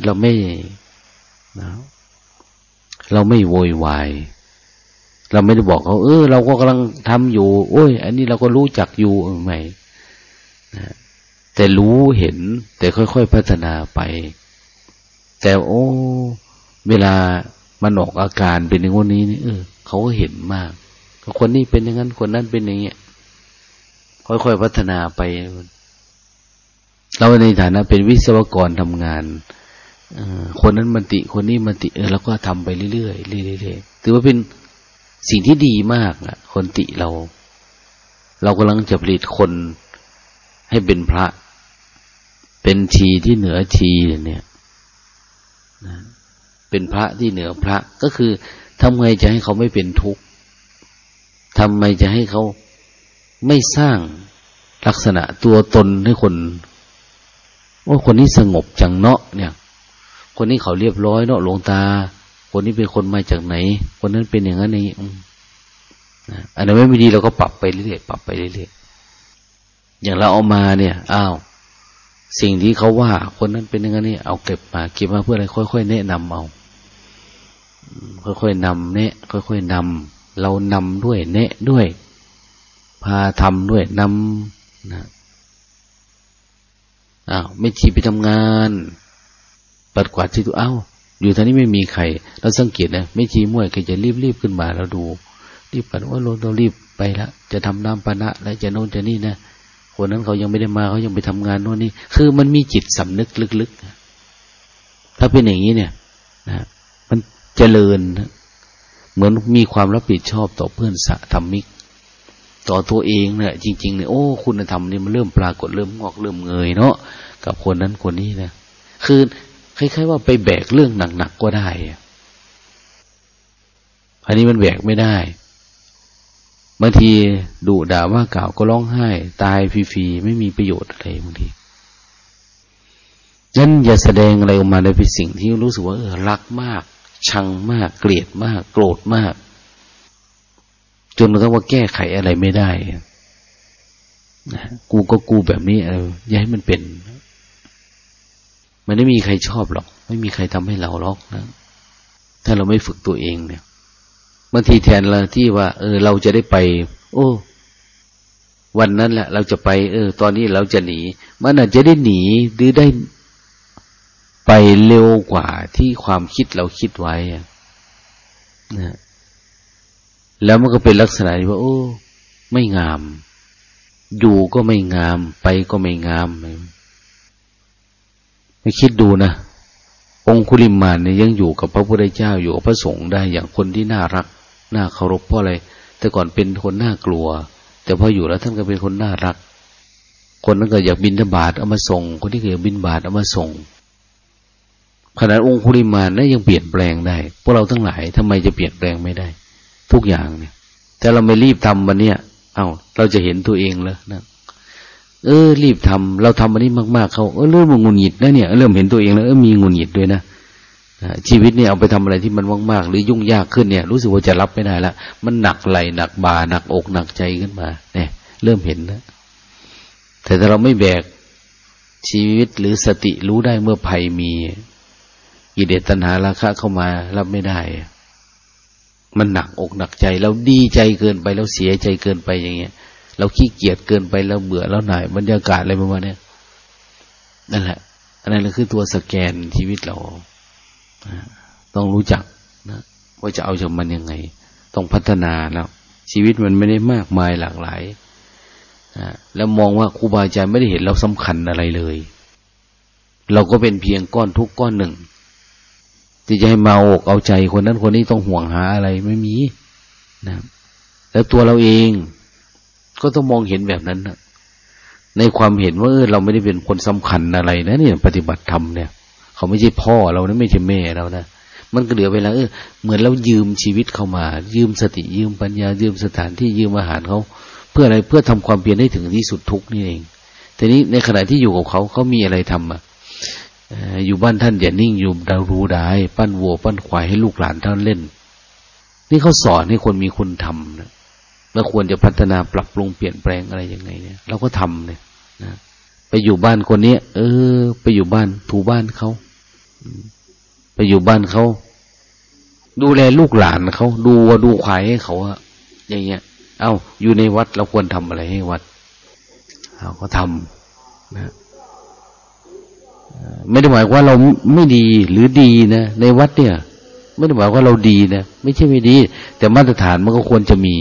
เราไม่นะเราไม่โวยวายเราไม่ได้บอกเขา เออ เราก็กำลังทำอยู่ โอ้ย อันนี้เราก็รู้จักอยู่ไหมนะแต่รู้เห็น แต่ค่อยๆพัฒนาไป แต่โอ้ เวลามันออกอาการเป็นอย่างนี้นี่เออเขาก็เห็นมากคนนี้เป็นอย่างนั้นคนนั้นเป็นอย่างเงี้ยค่อยๆพัฒนาไป เราในฐานะเป็นวิศวกรทำงานคนนั้นมันติคนนี้มันติ เออเราก็ทำไปเรื่อยๆเรื่อยๆถือว่าเป็นสิ่งที่ดีมากอะคนติเรา เรากำลังจะผลิตคนให้เป็นพระ เป็นทีที่เหนือทีเนี่ย นะเป็นพระที่เหนือพระก็คือทำไงจะให้เขาไม่เป็นทุกข์ทำไมจะให้เขาไม่สร้างลักษณะตัวตนให้คนว่าคนนี้สงบจังเนาะเนี่ย คนนี้เขาเรียบร้อยเนาะหลวงตา คนนี้เป็นคนมาจากไหน คนนั้นเป็นอย่างนั้นนี้อันนั้นไม่ดีเราก็ปรับไปเรื่อยๆปรับไปเรื่อยๆอย่างเราเอามาเนี่ยอ้าว สิ่งที่เขาว่า คนนั้นเป็นอย่างนี้เอาเก็บมาเก็บมาเพื่ออะไรค่อยๆแนะนำเอาค่อยๆนำเนะค่อยๆนำเรานำด้วยเนะด้วย พาทำด้วยนำนะอ้าวไม่ชีไปทำงานปัดกวาดที่ตัวอ้าวอยู่ท่านี้ไม่มีใครเราสังเกตนะไม่ชีมั่วยใครจะรีบรีบขึ้นมาเราดูรีบกันว่าเราต้องรีบไปละจะทำน้ำปานะแล้วจะโน่นจะนี่นะ คนนั้นเขายังไม่ได้มาเขายังไปทำงานโน่นนี่คือมันมีจิตสำนึกลึกๆถ้าเป็นอย่างนี้เนี่ยนะมันเจริญเหมือนมีความรับผิดชอบต่อเพื่อนสะธรรมิก ต่อตัวเองเนี่ยจริงๆเนี่ยโอ้คุณธรรมนี่มันเริ่มปรากฏเริ่มงอกเริ่มเงยเนาะกับคนนั้นคนนี้นะคือคล้ายๆว่าไปแบกเรื่องหนักๆก็ได้ อันนี้มันแบกไม่ได้ บางทีดุด่าว่ากล่าวก็ร้องไห้ ตายฟรีๆไม่มีประโยชน์อะไรบางทีนั้นอย่าแสดงอะไรออกมาในเป็นสิ่งที่รู้สึกว่าเออรักมาก ชังมาก เกลียดมาก โกรธมาก จนกระทั่งว่าแก้ไขอะไรไม่ได้นะกูก็กูแบบนี้เอออย่าให้มันเป็น มันไม่มีใครชอบหรอก ไม่มีใครทำให้เราหรอกนะ ถ้าเราไม่ฝึกตัวเองเนี่ย บางทีแทนเราที่ว่า เออ เราจะได้ไป โอ้ วันนั้นแหละ เราจะไป เออ ตอนนี้เราจะหนี มันอาจจะได้หนีหรือได้ไปเร็วกว่าที่ความคิดเราคิดไว้นะแล้วมันก็เป็นลักษณะที่ว่า โอ้ ไม่งาม อยู่ก็ไม่งาม ไปก็ไม่งามไม่คิดดูนะองคุลิมานเนี่ยยังอยู่กับพระพุทธเจ้าอยู่กับพระสงฆ์ได้อย่างคนที่น่ารัก น่าเคารพเพราะอะไร แต่ก่อนเป็นคนน่ากลัว แต่พออยู่แล้วท่านก็เป็นคนน่ารัก คนนั้นก็อยากบินธบาตเอามาส่ง คนที่เคยบินบาตเอามาส่งขนาดองคุลิมานนั้นยังเปลี่ยนแปลงได้ พวกเราทั้งหลายทำไมจะเปลี่ยนแปลงไม่ได้ ทุกอย่างเนี่ย แต่เราไม่รีบทำมันเนี่ยเอา้าเราจะเห็นตัวเองแล้วนะเออ รีบทำเราทำมันนี้มากๆเขาเออเริ่มงุนหงิดนะเนี่ย เริ่มเห็นตัวเองแล้วเออมีงุนหงิดด้วยนะ ชีวิตเนี่ยเอาไปทำอะไรที่มันมากๆหรือยุ่งยากขึ้นเนี่ย รู้สึกว่าจะรับไม่ได้ละมันหนักไหลหนักบาหนักอกหนักใจขึ้นมา เนี่ย เริ่มเห็นนะแต่ถ้าเราไม่แบกชีวิตหรือสติรู้ได้เมื่อภัยมีกิเลสตัณหาราคะเข้ามารับไม่ได้ มันหนักอกหนักใจ เราดีใจเกินไปเราเสียใจเกินไปอย่างเงี้ย เราขี้เกียจเกินไปเราเบื่อแล้วหน่ายบรรยากาศอะไรประมาณนี้นั่นแหละอันนั้นคือตัวสแกนชีวิตเรา ต้องรู้จักนะว่าจะเอาจากมันยังไง ต้องพัฒนาแล้ว ชีวิตมันไม่ได้มากมายหลากหลายนะแล้วมองว่าครูบาอาจารย์ไม่ได้เห็นเราสำคัญอะไรเลย เราก็เป็นเพียงก้อนทุกก้อนหนึ่ง ที่จะให้มาอกเอาใจคนนั้นคนนี้ต้องห่วงหาอะไรไม่มีนะแล้วตัวเราเองก็ต้องมองเห็นแบบนั้นนะในความเห็นว่าเออเราไม่ได้เป็นคนสำคัญอะไรนะเนี่ย ปฏิบัติธรรมเนี่ย เขาไม่ใช่พ่อเรานะไม่ใช่แม่เรานะมันก็เหลือเวลาเออเหมือนเรายืมชีวิตเขามา ยืมสติยืมปัญญา ยืมสถานที่ยืมอาหารเขา เพื่ออะไรเพื่อทำความเพียรให้ถึงที่สุดทุกนี่เองแต่นี้ในขณะที่อยู่กับเขาเขามีอะไรทำอะอยู่บ้านท่านอย่านิ่งอยู่ดารู้ได้ปั้นวัวปั้นควายให้ลูกหลานท่านเล่น นี่เขาสอนให้คนมีคุณทำนะแล้วควรจะพัฒนาปรับปรุงเปลี่ยนแปลงอะไรยังไงเนี่ยเราก็ทำเนี่ยนะไปอยู่บ้านคนนี้เออ ไปอยู่บ้านถูบ้านเขา ไปอยู่บ้านเขา ดูแลลูกหลานเขาดูวัวดูควายให้เขาอะอย่างเงี้ย เอา้า อยู่ในวัดเราควรทำอะไรให้วัดเราก็ทำนะไม่ได้หมายว่าเราไม่ดีหรือดีนะในวัดเนี่ย ไม่ได้หมายว่าเราดีนะไม่ใช่ไม่ดี แต่มาตรฐานมันก็ควรจะมี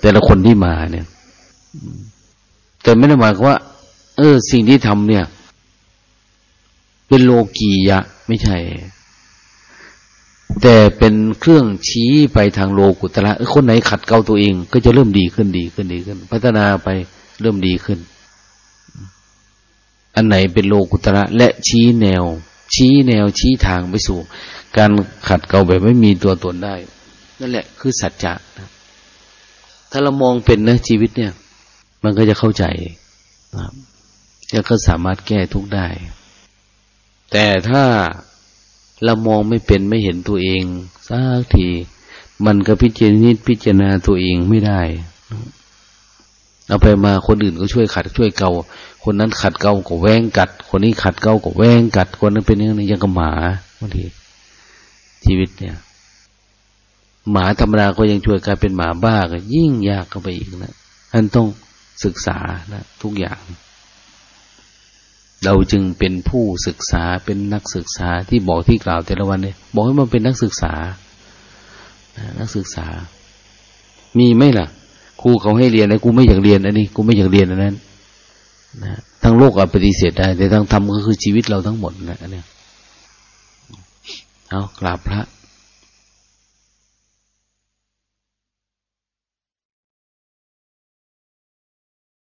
แต่ละคนที่มาเนี่ย แต่ไม่ได้หมายว่า เออ สิ่งที่ทำเนี่ย เป็นโลกียะ ไม่ใช่ แต่เป็นเครื่องชี้ไปทางโลกุตระคนไหนขัดเกลาตัวเอง ก็จะเริ่มดีขึ้นดีขึ้นดีขึ้น พัฒนาไปเริ่มดีขึ้น อันไหนเป็นโลกุตระ และชี้แนว ชี้แนวชี้ทางไปสู่ การขัดเกลาแบบไม่มีตัวตนได้ นั่นแหละ คือสัจจะนะถ้าเรามองเป็นนะชีวิตเนี่ย มันก็จะเข้าใจนะครับแล้วก็สามารถแก้ทุกได้ แต่ถ้าเรามองไม่เป็นไม่เห็นตัวเองสักที มันก็พิจารณาพิจารณาตัวเองไม่ได้ เอาไปมาคนอื่นก็ช่วยขัดช่วยเกา คนนั้นขัดเกาก็แวงกัด คนนี้ขัดเกาก็แวงกัด คนนั้นเป็นย่างนี้ยังกับหมาบางทีชีวิตเนี่ย หมาธรรมดาก็ยังช่วยกลายเป็นหมาบ้าก็ยิ่งยากเข้าไปอีกนะท่านต้องศึกษานะทุกอย่าง เราจึงเป็นผู้ศึกษาเป็นนักศึกษาที่บอกที่กล่าวแต่ละวันเนี่ยบอกให้มันเป็นนักศึกษา นักศึกษา มีไหมล่ะครูเขาให้เรียนนะกูไม่อยากเรียนอันนี้กูไม่อยากเรียนอันนั้นนะทั้งโลกอาจปฏิเสธได้ แต่ทั้งธรรมก็คือชีวิตเราทั้งหมดนะอันนี้เอากราบพระ